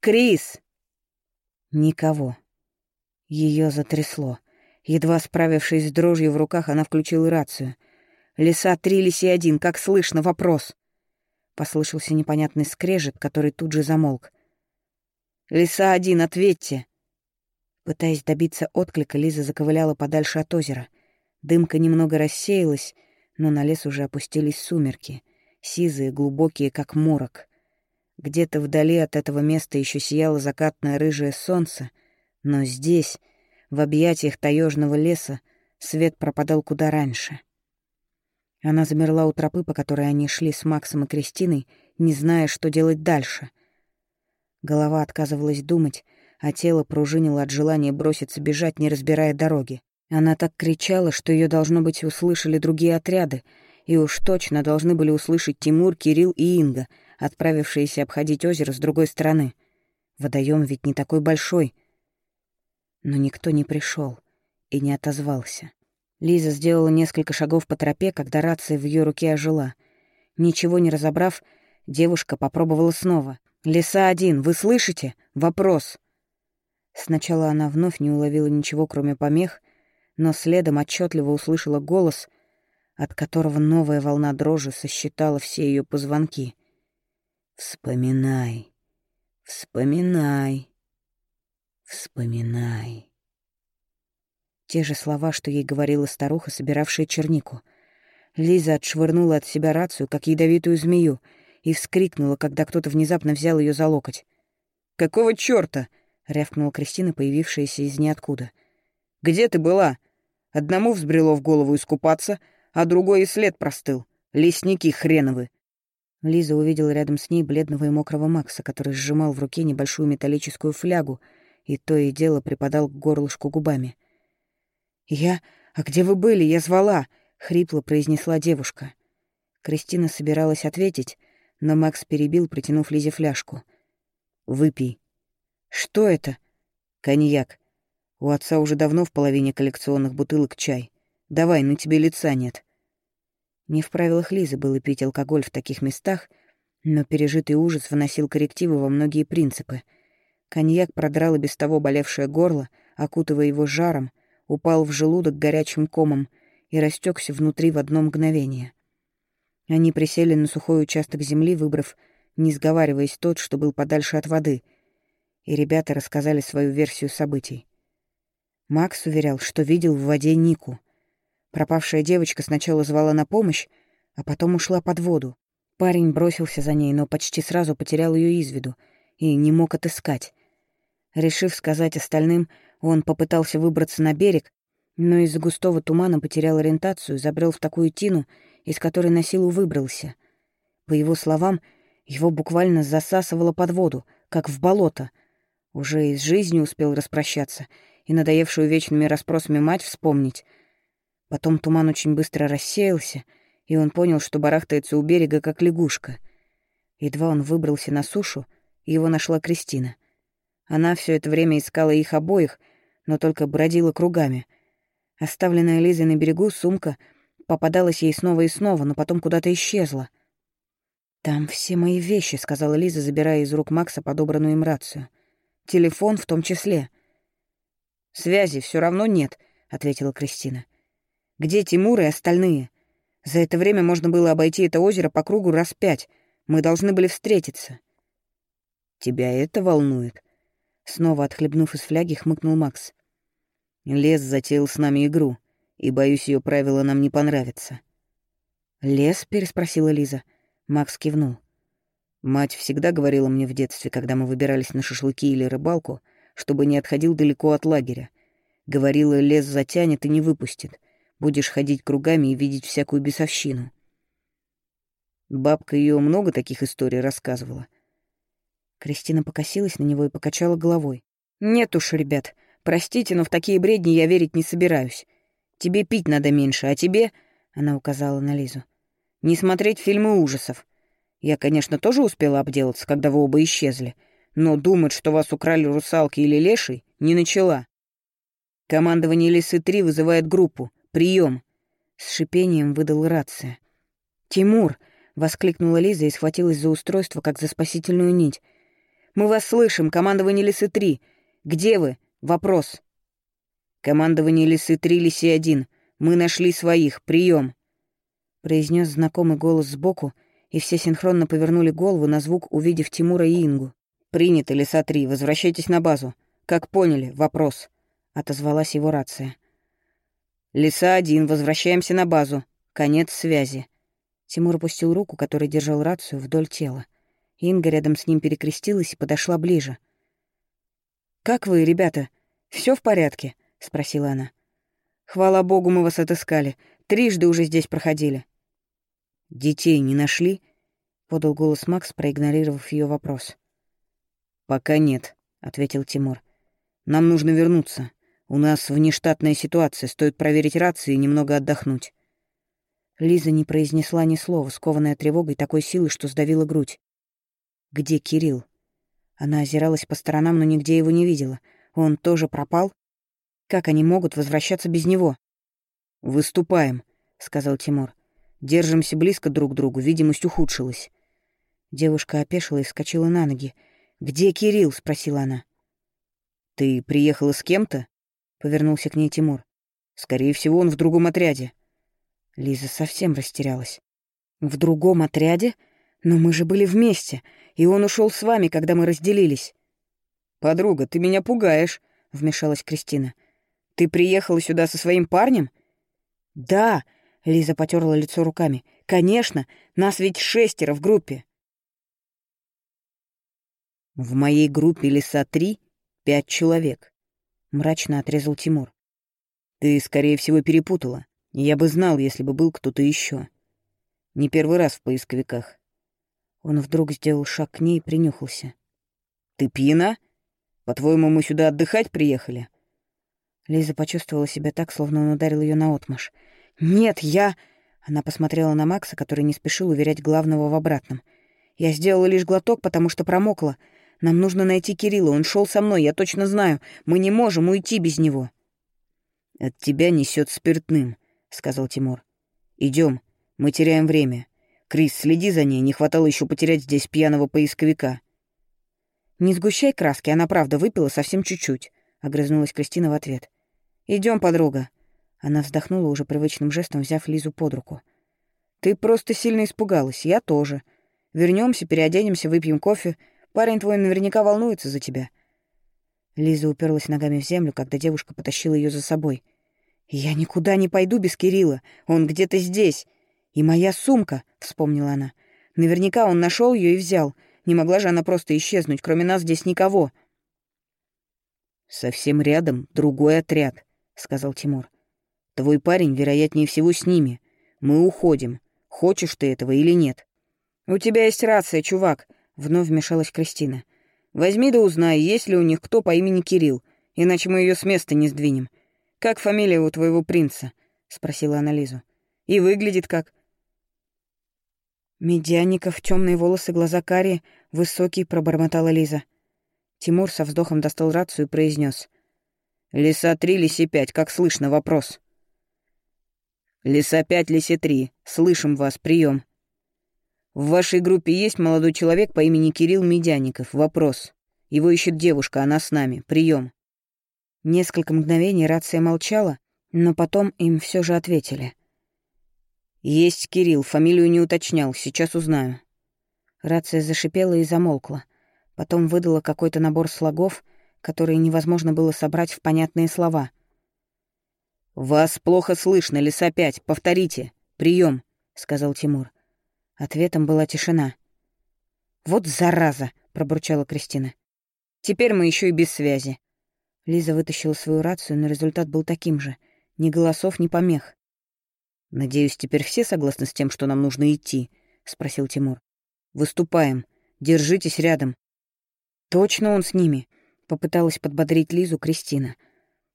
Крис!» Никого. Ее затрясло. Едва справившись с дрожью в руках, она включила рацию. «Лиса три, лиси один, как слышно? Вопрос!» Послышался непонятный скрежет, который тут же замолк. «Лиса один, ответьте!» Пытаясь добиться отклика, Лиза заковыляла подальше от озера. Дымка немного рассеялась, но на лес уже опустились сумерки, сизые, глубокие, как морок. Где-то вдали от этого места еще сияло закатное рыжее солнце, но здесь, в объятиях таежного леса, свет пропадал куда раньше — она замерла у тропы, по которой они шли с Максом и Кристиной, не зная, что делать дальше. Голова отказывалась думать, а тело пружинило от желания броситься бежать, не разбирая дороги. Она так кричала, что ее должно быть, услышали другие отряды, и уж точно должны были услышать Тимур, Кирилл и Инга, отправившиеся обходить озеро с другой стороны. Водоем ведь не такой большой. Но никто не пришел и не отозвался. Лиза сделала несколько шагов по тропе, когда рация в ее руке ожила. Ничего не разобрав, девушка попробовала снова. «Лиса один, вы слышите? Вопрос!» Сначала она вновь не уловила ничего, кроме помех, но следом отчетливо услышала голос, от которого новая волна дрожи сосчитала все ее позвонки. «Вспоминай, вспоминай, вспоминай». Те же слова, что ей говорила старуха, собиравшая чернику. Лиза отшвырнула от себя рацию, как ядовитую змею, и вскрикнула, когда кто-то внезапно взял ее за локоть. «Какого чёрта?» — рявкнула Кристина, появившаяся из ниоткуда. «Где ты была? Одному взбрело в голову искупаться, а другой и след простыл. Лесники хреновы!» Лиза увидела рядом с ней бледного и мокрого Макса, который сжимал в руке небольшую металлическую флягу и то и дело припадал к горлышку губами. «Я... А где вы были? Я звала!» — хрипло произнесла девушка. Кристина собиралась ответить, но Макс перебил, протянув Лизе фляжку. «Выпей». «Что это?» «Коньяк. У отца уже давно в половине коллекционных бутылок чай. Давай, на тебе лица нет». Не в правилах Лизы было пить алкоголь в таких местах, но пережитый ужас вносил коррективы во многие принципы. Коньяк продрал и без того болевшее горло, окутывая его жаром, упал в желудок горячим комом и растекся внутри в одно мгновение. Они присели на сухой участок земли, выбрав, не сговариваясь, тот, что был подальше от воды, и ребята рассказали свою версию событий. Макс уверял, что видел в воде Нику. Пропавшая девочка сначала звала на помощь, а потом ушла под воду. Парень бросился за ней, но почти сразу потерял ее из виду и не мог отыскать. Решив сказать остальным, он попытался выбраться на берег, но из-за густого тумана потерял ориентацию, забрел в такую тину, из которой на силу выбрался. По его словам, его буквально засасывало под воду, как в болото. Уже и с жизнью успел распрощаться, и надоевшую вечными расспросами мать вспомнить. Потом туман очень быстро рассеялся, и он понял, что барахтается у берега, как лягушка. Едва он выбрался на сушу, его нашла Кристина. Она все это время искала их обоих, но только бродила кругами. Оставленная Лизой на берегу сумка попадалась ей снова и снова, но потом куда-то исчезла. «Там все мои вещи», — сказала Лиза, забирая из рук Макса подобранную им рацию. «Телефон в том числе». «Связи все равно нет», — ответила Кристина. «Где Тимур и остальные? За это время можно было обойти это озеро по кругу раз пять. Мы должны были встретиться». «Тебя это волнует?» Снова отхлебнув из фляги, хмыкнул Макс. «Лес затеял с нами игру, и, боюсь, ее правила нам не понравятся». «Лес?» — переспросила Лиза. Макс кивнул. Мать всегда говорила мне в детстве, когда мы выбирались на шашлыки или рыбалку, чтобы не отходил далеко от лагеря. Говорила, лес затянет и не выпустит. Будешь ходить кругами и видеть всякую бесовщину. Бабка ее много таких историй рассказывала. Кристина покосилась на него и покачала головой. «Нет уж, ребят, простите, но в такие бредни я верить не собираюсь. Тебе пить надо меньше, а тебе...» — она указала на Лизу не смотреть фильмы ужасов. Я, конечно, тоже успела обделаться, когда вы оба исчезли, но думать, что вас украли русалки или леший, не начала. Командование Лисы-3 вызывает группу. Прием. С шипением выдал рация. «Тимур!» — воскликнула Лиза и схватилась за устройство, как за спасительную нить. «Мы вас слышим, командование Лисы-3. Где вы? Вопрос». «Командование Лисы-3, Лиси-1. Мы нашли своих. Прием произнес знакомый голос сбоку, и все синхронно повернули голову на звук, увидев Тимура и Ингу. «Принято, Лиса-3, возвращайтесь на базу. Как поняли, вопрос», — отозвалась его рация. «Лиса-1, возвращаемся на базу. Конец связи». Тимур опустил руку, которой держал рацию, вдоль тела. Инга рядом с ним перекрестилась и подошла ближе. «Как вы, ребята? Все в порядке?» — спросила она. «Хвала богу, мы вас отыскали. Трижды уже здесь проходили». «Детей не нашли?» — подал голос Макс, проигнорировав ее вопрос. «Пока нет», — ответил Тимур. «Нам нужно вернуться. У нас внештатная ситуация, стоит проверить рации и немного отдохнуть». Лиза не произнесла ни слова, скованная тревогой такой силы, что сдавила грудь. «Где Кирилл?» Она озиралась по сторонам, но нигде его не видела. Он тоже пропал? Как они могут возвращаться без него? «Выступаем», — сказал Тимур. Держимся близко друг к другу, видимость ухудшилась. Девушка опешила и вскочила на ноги. «Где Кирилл?» — спросила она. «Ты приехала с кем-то?» — повернулся к ней Тимур. «Скорее всего, он в другом отряде». Лиза совсем растерялась. «В другом отряде? Но мы же были вместе, и он ушел с вами, когда мы разделились». «Подруга, ты меня пугаешь», — вмешалась Кристина. «Ты приехала сюда со своим парнем?» «Да, Лиза потерла лицо руками. «Конечно! Нас ведь шестеро в группе!» «В моей группе леса три, пять человек», — мрачно отрезал Тимур. «Ты, скорее всего, перепутала. Я бы знал, если бы был кто-то еще. Не первый раз в поисковиках». Он вдруг сделал шаг к ней и принюхался. «Ты пьяна? По-твоему, мы сюда отдыхать приехали?» Лиза почувствовала себя так, словно он ударил ее наотмашь. «Нет, я...» Она посмотрела на Макса, который не спешил уверять главного в обратном. «Я сделала лишь глоток, потому что промокла. Нам нужно найти Кирилла, он шел со мной, я точно знаю. Мы не можем уйти без него». «От тебя несет спиртным», — сказал Тимур. Идем, мы теряем время. Крис, следи за ней, не хватало еще потерять здесь пьяного поисковика». «Не сгущай краски, она правда выпила совсем чуть-чуть», — огрызнулась Кристина в ответ. Идем, подруга, она вздохнула уже привычным жестом, взяв Лизу под руку. «Ты просто сильно испугалась, я тоже. Вернемся, переоденемся, выпьем кофе. Парень твой наверняка волнуется за тебя». Лиза уперлась ногами в землю, когда девушка потащила ее за собой. «Я никуда не пойду без Кирилла. Он где-то здесь. И моя сумка», — вспомнила она. «Наверняка он нашел ее и взял. Не могла же она просто исчезнуть, кроме нас здесь никого». «Совсем рядом другой отряд», — сказал Тимур. Твой парень, вероятнее всего, с ними. Мы уходим. Хочешь ты этого или нет?» «У тебя есть рация, чувак», — вновь вмешалась Кристина. Возьми да узнай, есть ли у них кто по имени Кирилл, иначе мы ее с места не сдвинем. Как фамилия у твоего принца?» — спросила она Лизу. «И выглядит как...» «Медяников, темные волосы, глаза карие, высокий», — пробормотала Лиза. Тимур со вздохом достал рацию и произнес: «Лиса три, лисе пять, как слышно, вопрос». «Лиса пять, лисе три, слышим вас, прием. В вашей группе есть молодой человек по имени Кирилл Медяников, вопрос. Его ищет девушка, она с нами, прием. Несколько мгновений рация молчала, но потом им все же ответили. «Есть Кирилл, фамилию не уточнял, сейчас узнаю». Рация зашипела и замолкла. Потом выдала какой-то набор слогов, которые невозможно было собрать в понятные слова. «Вас плохо слышно, лиса пять, повторите. Прием, сказал Тимур. Ответом была тишина. «Вот зараза!» — пробурчала Кристина. «Теперь мы еще и без связи. Лиза вытащила свою рацию, но результат был таким же. Ни голосов, ни помех. «Надеюсь, теперь все согласны с тем, что нам нужно идти?» — спросил Тимур. «Выступаем. Держитесь рядом». «Точно он с ними?» — попыталась подбодрить Лизу Кристина.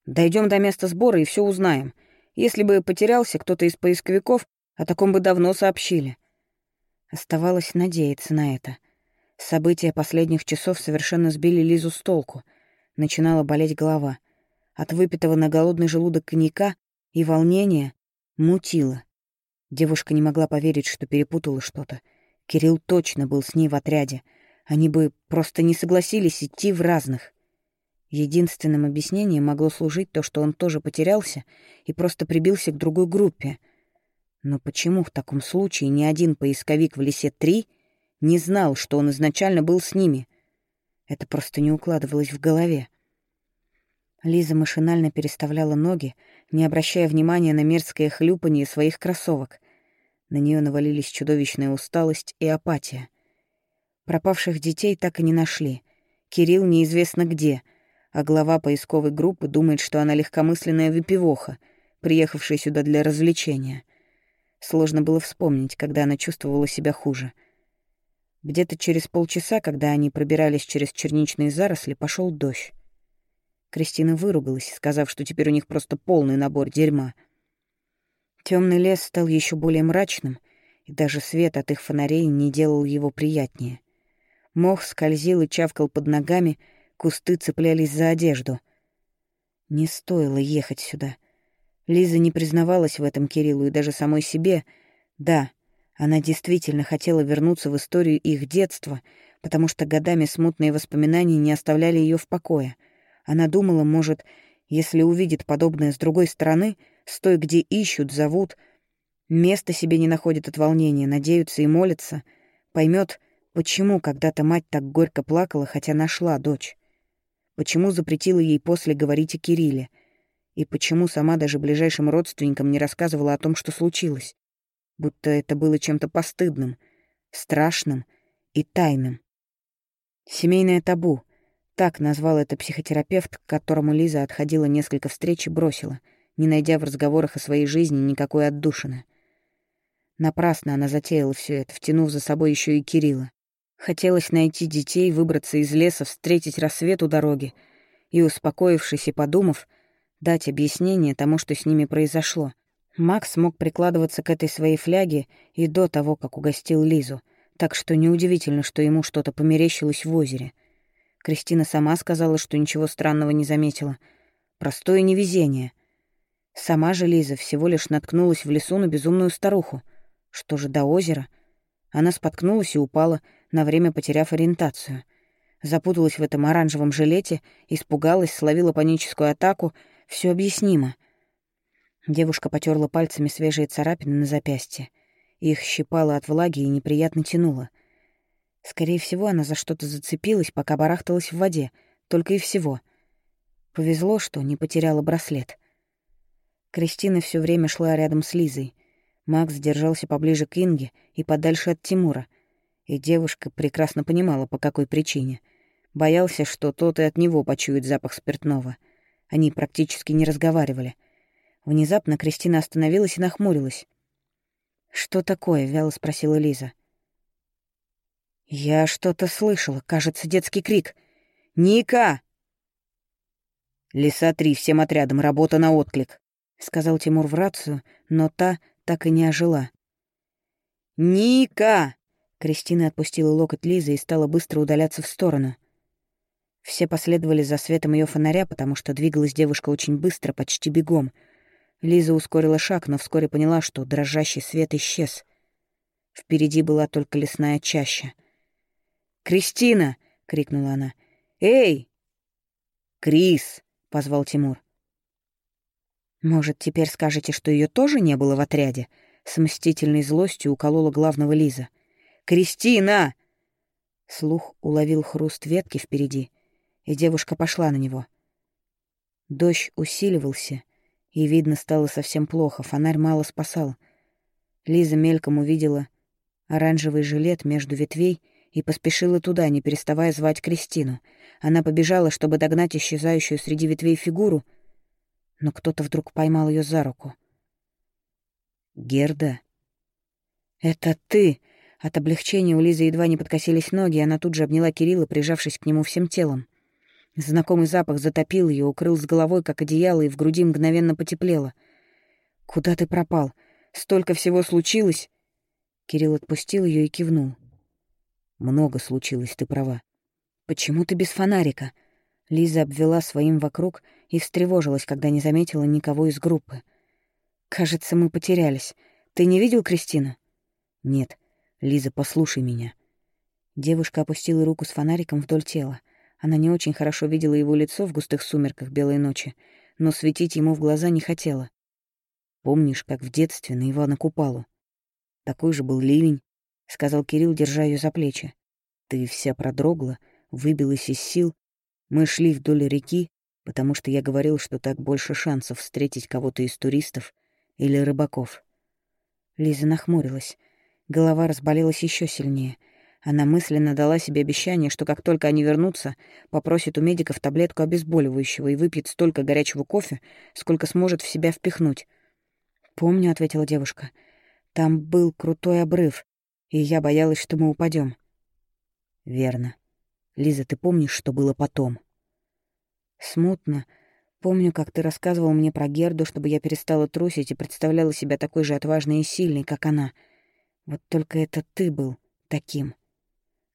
Дойдем до места сбора и все узнаем. Если бы потерялся кто-то из поисковиков, о таком бы давно сообщили». Оставалось надеяться на это. События последних часов совершенно сбили Лизу с толку — начинала болеть голова. От выпитого на голодный желудок коньяка и волнения мутило. Девушка не могла поверить, что перепутала что-то. Кирилл точно был с ней в отряде. Они бы просто не согласились идти в разных. Единственным объяснением могло служить то, что он тоже потерялся и просто прибился к другой группе. Но почему в таком случае ни один поисковик в «Лисе-3» не знал, что он изначально был с ними? Это просто не укладывалось в голове. Лиза машинально переставляла ноги, не обращая внимания на мерзкое хлюпанье своих кроссовок. На нее навалились чудовищная усталость и апатия. Пропавших детей так и не нашли. Кирилл неизвестно где, а глава поисковой группы думает, что она легкомысленная выпивоха, приехавшая сюда для развлечения. Сложно было вспомнить, когда она чувствовала себя хуже — где-то через полчаса, когда они пробирались через черничные заросли, пошел дождь. Кристина выругалась, сказав, что теперь у них просто полный набор дерьма. Темный лес стал еще более мрачным, и даже свет от их фонарей не делал его приятнее. Мох скользил и чавкал под ногами, кусты цеплялись за одежду. Не стоило ехать сюда. Лиза не признавалась в этом Кириллу и даже самой себе. Да, она действительно хотела вернуться в историю их детства, потому что годами смутные воспоминания не оставляли ее в покое. Она думала, может, если увидит подобное с другой стороны, с той, где ищут, зовут, места себе не находит от волнения, надеются и молятся, поймет, почему когда-то мать так горько плакала, хотя нашла дочь. Почему запретила ей после говорить о Кирилле? И почему сама даже ближайшим родственникам не рассказывала о том, что случилось? будто это было чем-то постыдным, страшным и тайным. Семейное табу — так назвал это психотерапевт, к которому Лиза отходила несколько встреч и бросила, не найдя в разговорах о своей жизни никакой отдушины. Напрасно она затеяла все это, втянув за собой еще и Кирилла. Хотелось найти детей, выбраться из леса, встретить рассвет у дороги и, успокоившись и подумав, дать объяснение тому, что с ними произошло, Макс мог прикладываться к этой своей фляге и до того, как угостил Лизу, так что неудивительно, что ему что-то померещилось в озере. Кристина сама сказала, что ничего странного не заметила. Простое невезение. Сама же Лиза всего лишь наткнулась в лесу на безумную старуху. Что же до озера? Она споткнулась и упала, на время потеряв ориентацию. Запуталась в этом оранжевом жилете, испугалась, словила паническую атаку. Все объяснимо — Девушка потерла пальцами свежие царапины на запястье. Их щипало от влаги и неприятно тянуло. Скорее всего, она за что-то зацепилась, пока барахталась в воде. Только и всего. Повезло, что не потеряла браслет. Кристина все время шла рядом с Лизой. Макс держался поближе к Инге и подальше от Тимура. И девушка прекрасно понимала, по какой причине. Боялся, что тот и от него почует запах спиртного. Они практически не разговаривали — Внезапно Кристина остановилась и нахмурилась. «Что такое?» — вяло спросила Лиза. «Я что-то слышала, кажется, детский крик», «Ника!» «Лиса три, всем отрядом, работа на отклик», — сказал Тимур в рацию, но та так и не ожила. «Ника!» Кристина отпустила локоть Лизы и стала быстро удаляться в сторону. Все последовали за светом ее фонаря, потому что двигалась девушка очень быстро, почти бегом. Лиза ускорила шаг, но вскоре поняла, что дрожащий свет исчез. Впереди была только лесная чаща. «Кристина!» — крикнула она. «Эй!» «Крис!» — позвал Тимур. «Может, теперь скажете, что ее тоже не было в отряде?» С мстительной злостью уколола главного Лиза. «Кристина!» Слух уловил хруст ветки впереди, и девушка пошла на него. Дождь усиливался, и видно стало совсем плохо, фонарь мало спасал. Лиза мельком увидела оранжевый жилет между ветвей и поспешила туда, не переставая звать Кристину. Она побежала, чтобы догнать исчезающую среди ветвей фигуру, но кто-то вдруг поймал ее за руку. «Герда?» «Это ты!» От облегчения у Лизы едва не подкосились ноги, и она тут же обняла Кирилла, прижавшись к нему всем телом. Знакомый запах затопил ее, укрыл с головой, как одеяло, и в груди мгновенно потеплело. «Куда ты пропал? Столько всего случилось!» Кирилл отпустил ее и кивнул. Много случилось, ты права. Почему ты без фонарика? Лиза обвела своим вокруг и встревожилась, когда не заметила никого из группы. Кажется, мы потерялись. Ты не видел Кристину? Нет. Лиза, послушай меня. Девушка опустила руку с фонариком вдоль тела. Она не очень хорошо видела его лицо в густых сумерках белой ночи, но светить ему в глаза не хотела. Помнишь, как в детстве на Ивана Купалу? Такой же был ливень, — сказал Кирилл, держа ее за плечи. «Ты вся продрогла, выбилась из сил. Мы шли вдоль реки, потому что я говорил, что так больше шансов встретить кого-то из туристов или рыбаков». Лиза нахмурилась. Голова разболелась еще сильнее. Она мысленно дала себе обещание, что как только они вернутся, попросит у медиков таблетку обезболивающего и выпьет столько горячего кофе, сколько сможет в себя впихнуть. «Помню», — ответила девушка. «Там был крутой обрыв и я боялась, что мы упадем. Верно. Лиза, ты помнишь, что было потом? Смутно. Помню, как ты рассказывал мне про Герду, чтобы я перестала трусить и представляла себя такой же отважной и сильной, как она. Вот только это ты был таким.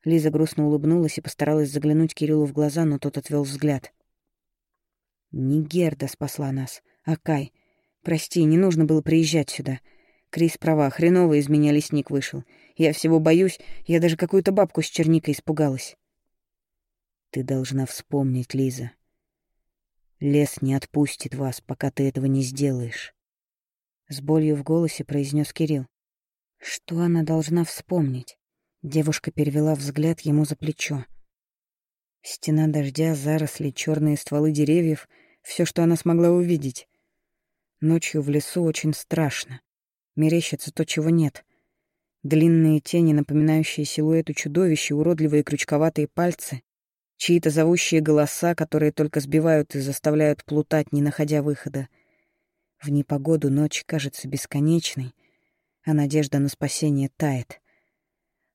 Лиза грустно улыбнулась и постаралась заглянуть Кириллу в глаза, но тот отвел взгляд. «Не Герда спасла нас, а Кай. Прости, не нужно было приезжать сюда. Крис права, хреново из меня лесник вышел. Я всего боюсь, я даже какую-то бабку с черникой испугалась. Ты должна вспомнить, Лиза. Лес не отпустит вас, пока ты этого не сделаешь. С болью в голосе произнес Кирилл. Что она должна вспомнить? Девушка перевела взгляд ему за плечо. Стена дождя, заросли, черные стволы деревьев — все, что она смогла увидеть. Ночью в лесу очень страшно. Мерещится то, чего нет. Длинные тени, напоминающие силуэту чудовища, уродливые крючковатые пальцы, чьи-то зовущие голоса, которые только сбивают и заставляют плутать, не находя выхода. В непогоду ночь кажется бесконечной, а надежда на спасение тает.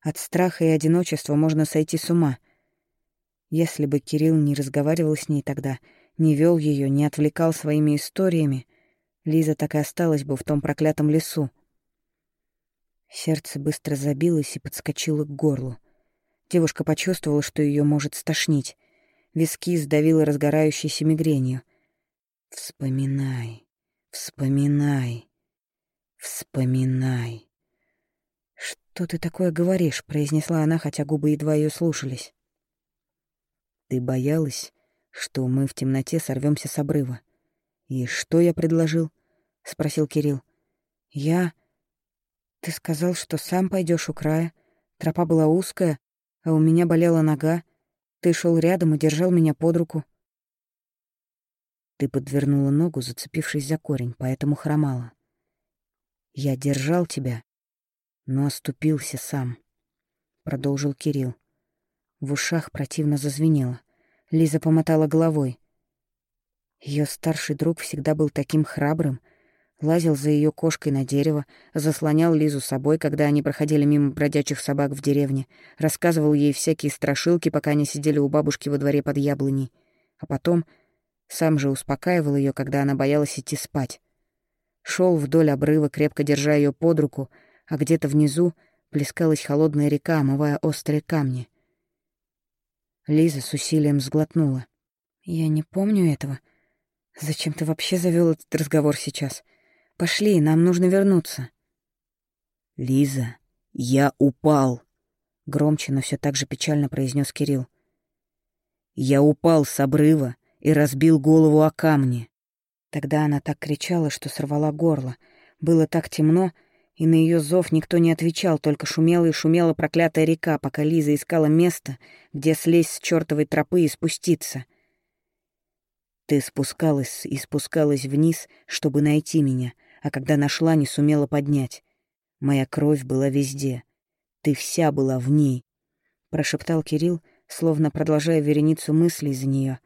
От страха и одиночества можно сойти с ума. Если бы Кирилл не разговаривал с ней тогда, не вел ее, не отвлекал своими историями, Лиза так и осталась бы в том проклятом лесу. Сердце быстро забилось и подскочило к горлу. Девушка почувствовала, что ее может стошнить. Виски сдавило разгорающейся мигренью. «Вспоминай, вспоминай, вспоминай». «Что ты такое говоришь?» — произнесла она, хотя губы едва ее слушались. «Ты боялась, что мы в темноте сорвемся с обрыва. И что я предложил? — спросил Кирилл. «Я... Ты сказал, что сам пойдешь у края. Тропа была узкая, а у меня болела нога. Ты шел рядом и держал меня под руку». Ты подвернула ногу, зацепившись за корень, поэтому хромала. «Я держал тебя, но оступился сам», — продолжил Кирилл. В ушах противно зазвенело. Лиза помотала головой. Ее старший друг всегда был таким храбрым — Лазил за ее кошкой на дерево, заслонял Лизу собой, когда они проходили мимо бродячих собак в деревне, рассказывал ей всякие страшилки, пока они сидели у бабушки во дворе под яблоней. А потом сам же успокаивал ее, когда она боялась идти спать. Шел вдоль обрыва, крепко держа ее под руку, а где-то внизу плескалась холодная река, омывая острые камни. Лиза с усилием сглотнула. «Я не помню этого. Зачем ты вообще завел этот разговор сейчас? Пошли, нам нужно вернуться». «Лиза, я упал», — громче, но все так же печально произнес Кирилл. «Я упал с обрыва и разбил голову о камни». Тогда она так кричала, что сорвала горло. Было так темно, и на ее зов никто не отвечал, только шумела и шумела проклятая река, пока Лиза искала место, где слезть с чертовой тропы и спуститься. Ты спускалась и спускалась вниз, чтобы найти меня, а когда нашла, не сумела поднять. Моя кровь была везде. Ты вся была в ней, — прошептал Кирилл, словно продолжая вереницу мыслей за нее.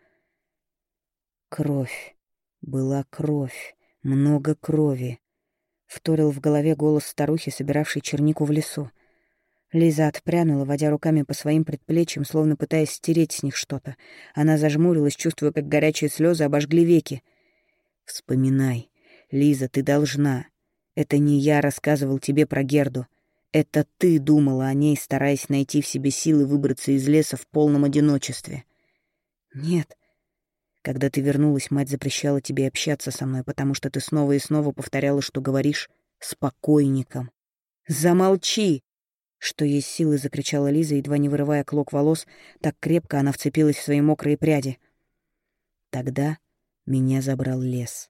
Кровь. Была кровь. Много крови. Вторил в голове голос старухи, собиравшей чернику в лесу. Лиза отпрянула, водя руками по своим предплечьям, словно пытаясь стереть с них что-то. Она зажмурилась, чувствуя, как горячие слезы обожгли веки. «Вспоминай. Лиза, ты должна. Это не я рассказывал тебе про Герду. Это ты думала о ней, стараясь найти в себе силы выбраться из леса в полном одиночестве». «Нет». Когда ты вернулась, мать запрещала тебе общаться со мной, потому что ты снова и снова повторяла, что говоришь с покойником. «Замолчи!» Что есть силы, закричала Лиза, едва не вырывая клок волос, так крепко она вцепилась в свои мокрые пряди. Тогда меня забрал лес.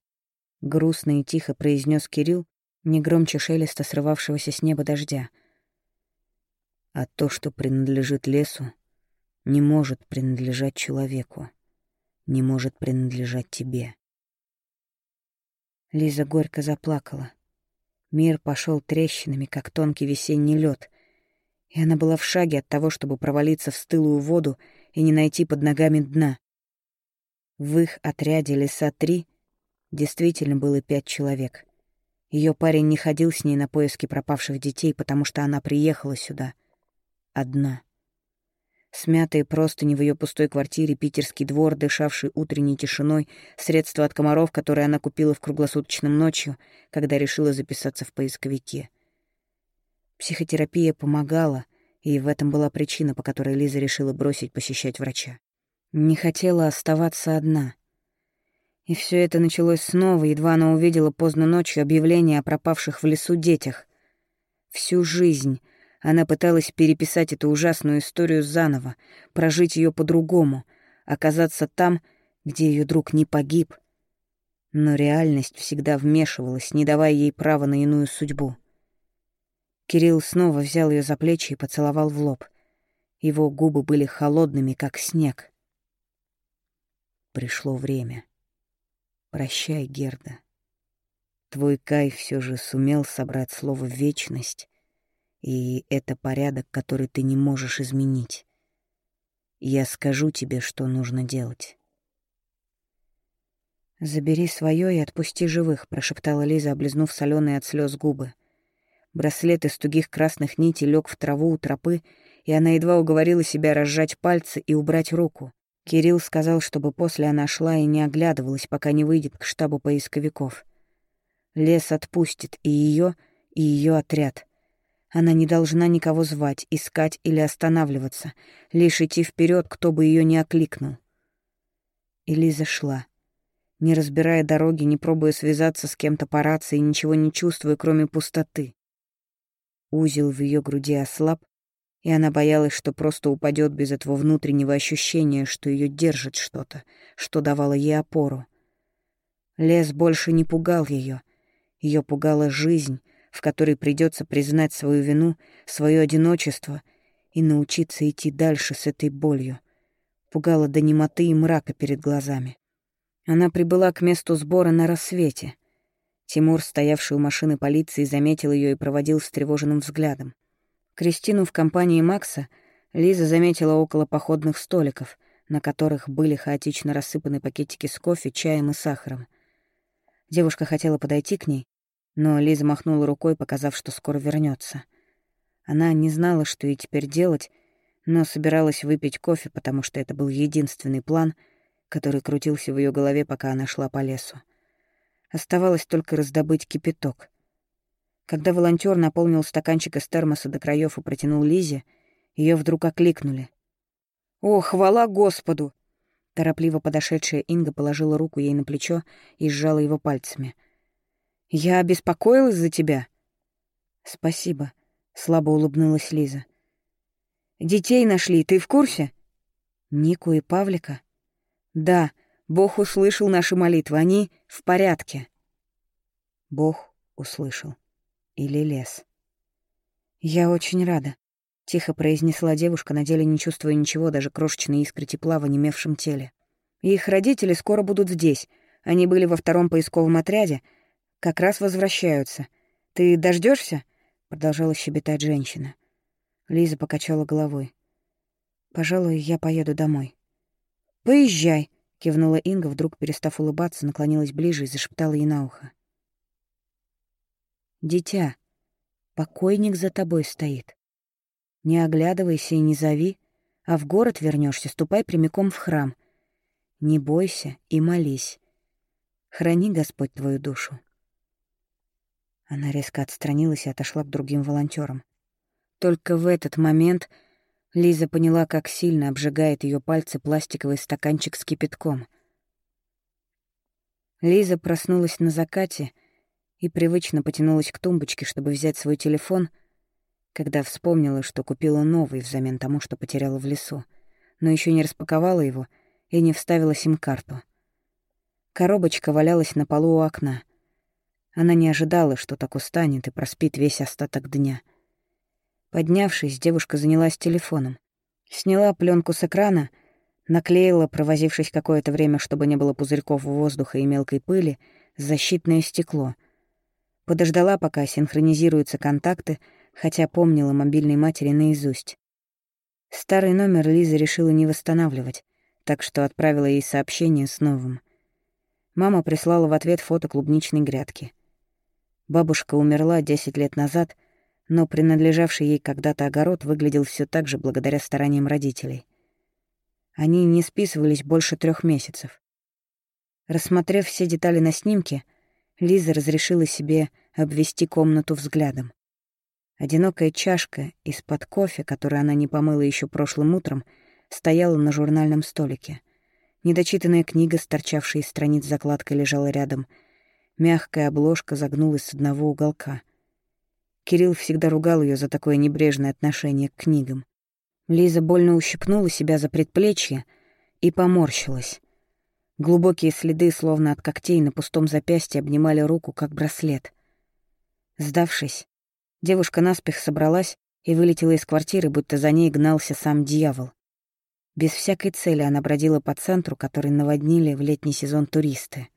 Грустно и тихо произнес Кирилл, не громче шелеста срывавшегося с неба дождя. А то, что принадлежит лесу, не может принадлежать человеку, не может принадлежать тебе. Лиза горько заплакала. Мир пошел трещинами, как тонкий весенний лед, и она была в шаге от того, чтобы провалиться в стылую воду и не найти под ногами дна. В их отряде «Леса-3» действительно было пять человек. Ее парень не ходил с ней на поиски пропавших детей, потому что она приехала сюда. Одна. Смятые простыни в ее пустой квартире, питерский двор, дышавший утренней тишиной, средства от комаров, которые она купила в круглосуточном ночью, когда решила записаться в поисковике — Психотерапия помогала, и в этом была причина, по которой Лиза решила бросить посещать врача. Не хотела оставаться одна. И все это началось снова, едва она увидела поздно ночью объявление о пропавших в лесу детях. Всю жизнь она пыталась переписать эту ужасную историю заново, прожить ее по-другому, оказаться там, где ее друг не погиб. Но реальность всегда вмешивалась, не давая ей права на иную судьбу. Кирилл снова взял ее за плечи и поцеловал в лоб. Его губы были холодными, как снег. Пришло время. Прощай, Герда. Твой Кай все же сумел собрать слово «вечность», и это порядок, который ты не можешь изменить. Я скажу тебе, что нужно делать. «Забери свое и отпусти живых», — прошептала Лиза, облизнув соленые от слез губы. Браслет из тугих красных нитей лег в траву у тропы, и она едва уговорила себя разжать пальцы и убрать руку. Кирилл сказал, чтобы после она шла и не оглядывалась, пока не выйдет к штабу поисковиков. Лес отпустит и ее, и ее отряд. Она не должна никого звать, искать или останавливаться, лишь идти вперед, кто бы ее не окликнул. И Лиза шла. Не разбирая дороги, не пробуя связаться с кем-то по рации, ничего не чувствуя, кроме пустоты. Узел в ее груди ослаб, и она боялась, что просто упадет без этого внутреннего ощущения, что ее держит что-то, что давало ей опору. Лес больше не пугал ее. Ее пугала жизнь, в которой придется признать свою вину, свое одиночество и научиться идти дальше с этой болью. Пугала до немоты и мрака перед глазами. Она прибыла к месту сбора на рассвете — Тимур, стоявший у машины полиции, заметил ее и проводил встревоженным взглядом. Кристину в компании Макса Лиза заметила около походных столиков, на которых были хаотично рассыпаны пакетики с кофе, чаем и сахаром. Девушка хотела подойти к ней, Но Лиза махнула рукой, показав, что скоро вернется. Она не знала, что ей теперь делать, но собиралась выпить кофе, потому что это был единственный план, который крутился в ее голове, пока она шла по лесу. Оставалось только раздобыть кипяток. Когда волонтер наполнил стаканчик из термоса до краев и протянул Лизе, ее вдруг окликнули. «О, хвала Господу!» Торопливо подошедшая Инга положила руку ей на плечо и сжала его пальцами. «Я обеспокоилась за тебя?» «Спасибо», — слабо улыбнулась Лиза. «Детей нашли, ты в курсе?» «Нику и Павлика?» «Да, Бог услышал наши молитвы, они в порядке». Бог услышал. Или лес. «Я очень рада», — тихо произнесла девушка, на деле не чувствуя ничего, даже крошечной искры тепла в онемевшем теле. «Их родители скоро будут здесь. Они были во втором поисковом отряде. Как раз возвращаются. Ты дождешься? продолжала щебетать женщина. Лиза покачала головой. «Пожалуй, я поеду домой». «Поезжай», — кивнула Инга, вдруг перестав улыбаться, наклонилась ближе и зашептала ей на ухо. «Дитя, покойник за тобой стоит. Не оглядывайся и не зови, а в город вернешься, ступай прямиком в храм. Не бойся и молись. Храни Господь твою душу». Она резко отстранилась и отошла к другим волонтерам. Только в этот момент Лиза поняла, как сильно обжигает ее пальцы пластиковый стаканчик с кипятком. Лиза проснулась на закате и привычно потянулась к тумбочке, чтобы взять свой телефон, когда вспомнила, что купила новый взамен тому, что потеряла в лесу, но еще не распаковала его и не вставила сим-карту. Коробочка валялась на полу у окна — она не ожидала, что так устанет и проспит весь остаток дня. Поднявшись, девушка занялась телефоном. Сняла пленку с экрана, наклеила, провозившись какое-то время, чтобы не было пузырьков воздуха и мелкой пыли, защитное стекло. Подождала, пока синхронизируются контакты, хотя помнила мобильной матери наизусть. Старый номер Лиза решила не восстанавливать, так что отправила ей сообщение с новым. Мама прислала в ответ фото клубничной грядки — Бабушка умерла 10 лет назад, но принадлежавший ей когда-то огород выглядел все так же благодаря стараниям родителей. Они не списывались больше трех месяцев. Рассмотрев все детали на снимке, Лиза разрешила себе обвести комнату взглядом. Одинокая чашка из-под кофе, которую она не помыла еще прошлым утром, стояла на журнальном столике. Недочитанная книга, торчавшая из страниц закладкой, лежала рядом — Мягкая обложка загнулась с одного уголка. Кирилл всегда ругал ее за такое небрежное отношение к книгам. Лиза больно ущипнула себя за предплечье и поморщилась. Глубокие следы, словно от когтей на пустом запястье, обнимали руку, как браслет. Сдавшись, девушка наспех собралась и вылетела из квартиры, будто за ней гнался сам дьявол. Без всякой цели она бродила по центру, который наводнили в летний сезон туристы.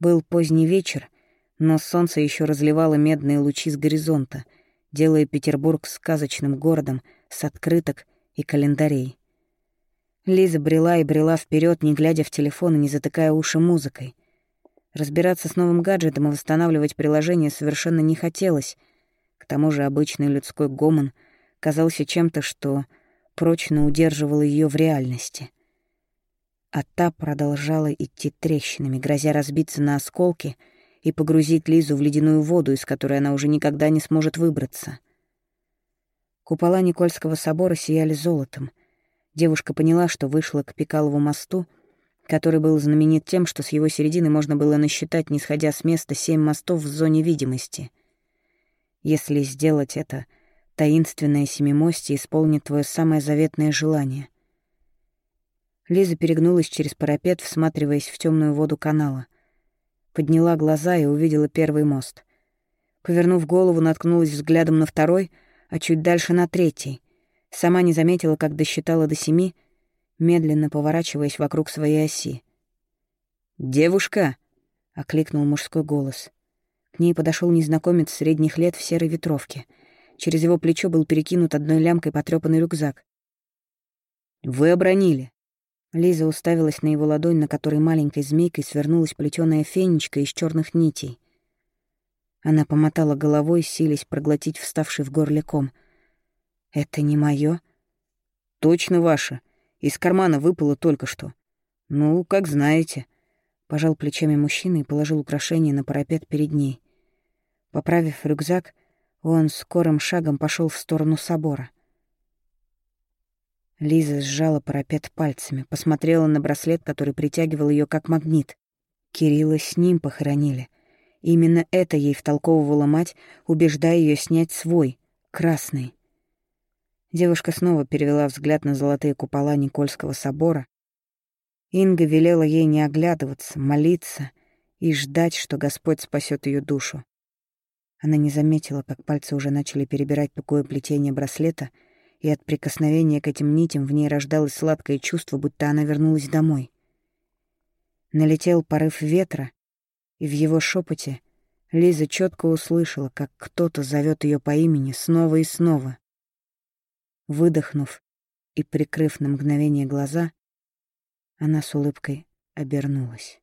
Был поздний вечер, но солнце еще разливало медные лучи с горизонта, делая Петербург сказочным городом с открыток и календарей. Лиза брела и брела вперед, не глядя в телефон и не затыкая уши музыкой. Разбираться с новым гаджетом и восстанавливать приложение совершенно не хотелось. К тому же обычный людской гомон казался чем-то, что прочно удерживало ее в реальности — а та продолжала идти трещинами, грозя разбиться на осколки и погрузить Лизу в ледяную воду, из которой она уже никогда не сможет выбраться. Купола Никольского собора сияли золотом. Девушка поняла, что вышла к Пикалову мосту, который был знаменит тем, что с его середины можно было насчитать, не сходя с места, семь мостов в зоне видимости. Если сделать это, таинственное семимостие исполнит твое самое заветное желание — Лиза перегнулась через парапет, всматриваясь в темную воду канала. Подняла глаза и увидела первый мост. Повернув голову, наткнулась взглядом на второй, а чуть дальше на третий. Сама не заметила, как досчитала до семи, медленно поворачиваясь вокруг своей оси. «Девушка!» — окликнул мужской голос. К ней подошел незнакомец средних лет в серой ветровке. Через его плечо был перекинут одной лямкой потрёпанный рюкзак. «Вы обронили», Лиза уставилась на его ладонь, на которой маленькой змейкой свернулась плетёная фенечка из черных нитей. Она помотала головой, силясь проглотить вставший в горле ком. «Это не моё?» «Точно ваше. Из кармана выпало только что. Ну, как знаете». Пожал плечами мужчина и положил украшение на парапет перед ней. Поправив рюкзак, он скорым шагом пошел в сторону собора. Лиза сжала парапет пальцами, посмотрела на браслет, который притягивал ее как магнит. Кирилла с ним похоронили. Именно это ей втолковывала мать, убеждая ее снять свой, красный. Девушка снова перевела взгляд на золотые купола Никольского собора. Инга велела ей не оглядываться, молиться и ждать, что Господь спасет ее душу. Она не заметила, как пальцы уже начали перебирать тугое плетение браслета, и от прикосновения к этим нитям в ней рождалось сладкое чувство, будто она вернулась домой. Налетел порыв ветра, и в его шепоте Лиза четко услышала, как кто-то зовет ее по имени снова и снова. Выдохнув и прикрыв на мгновение глаза, она с улыбкой обернулась.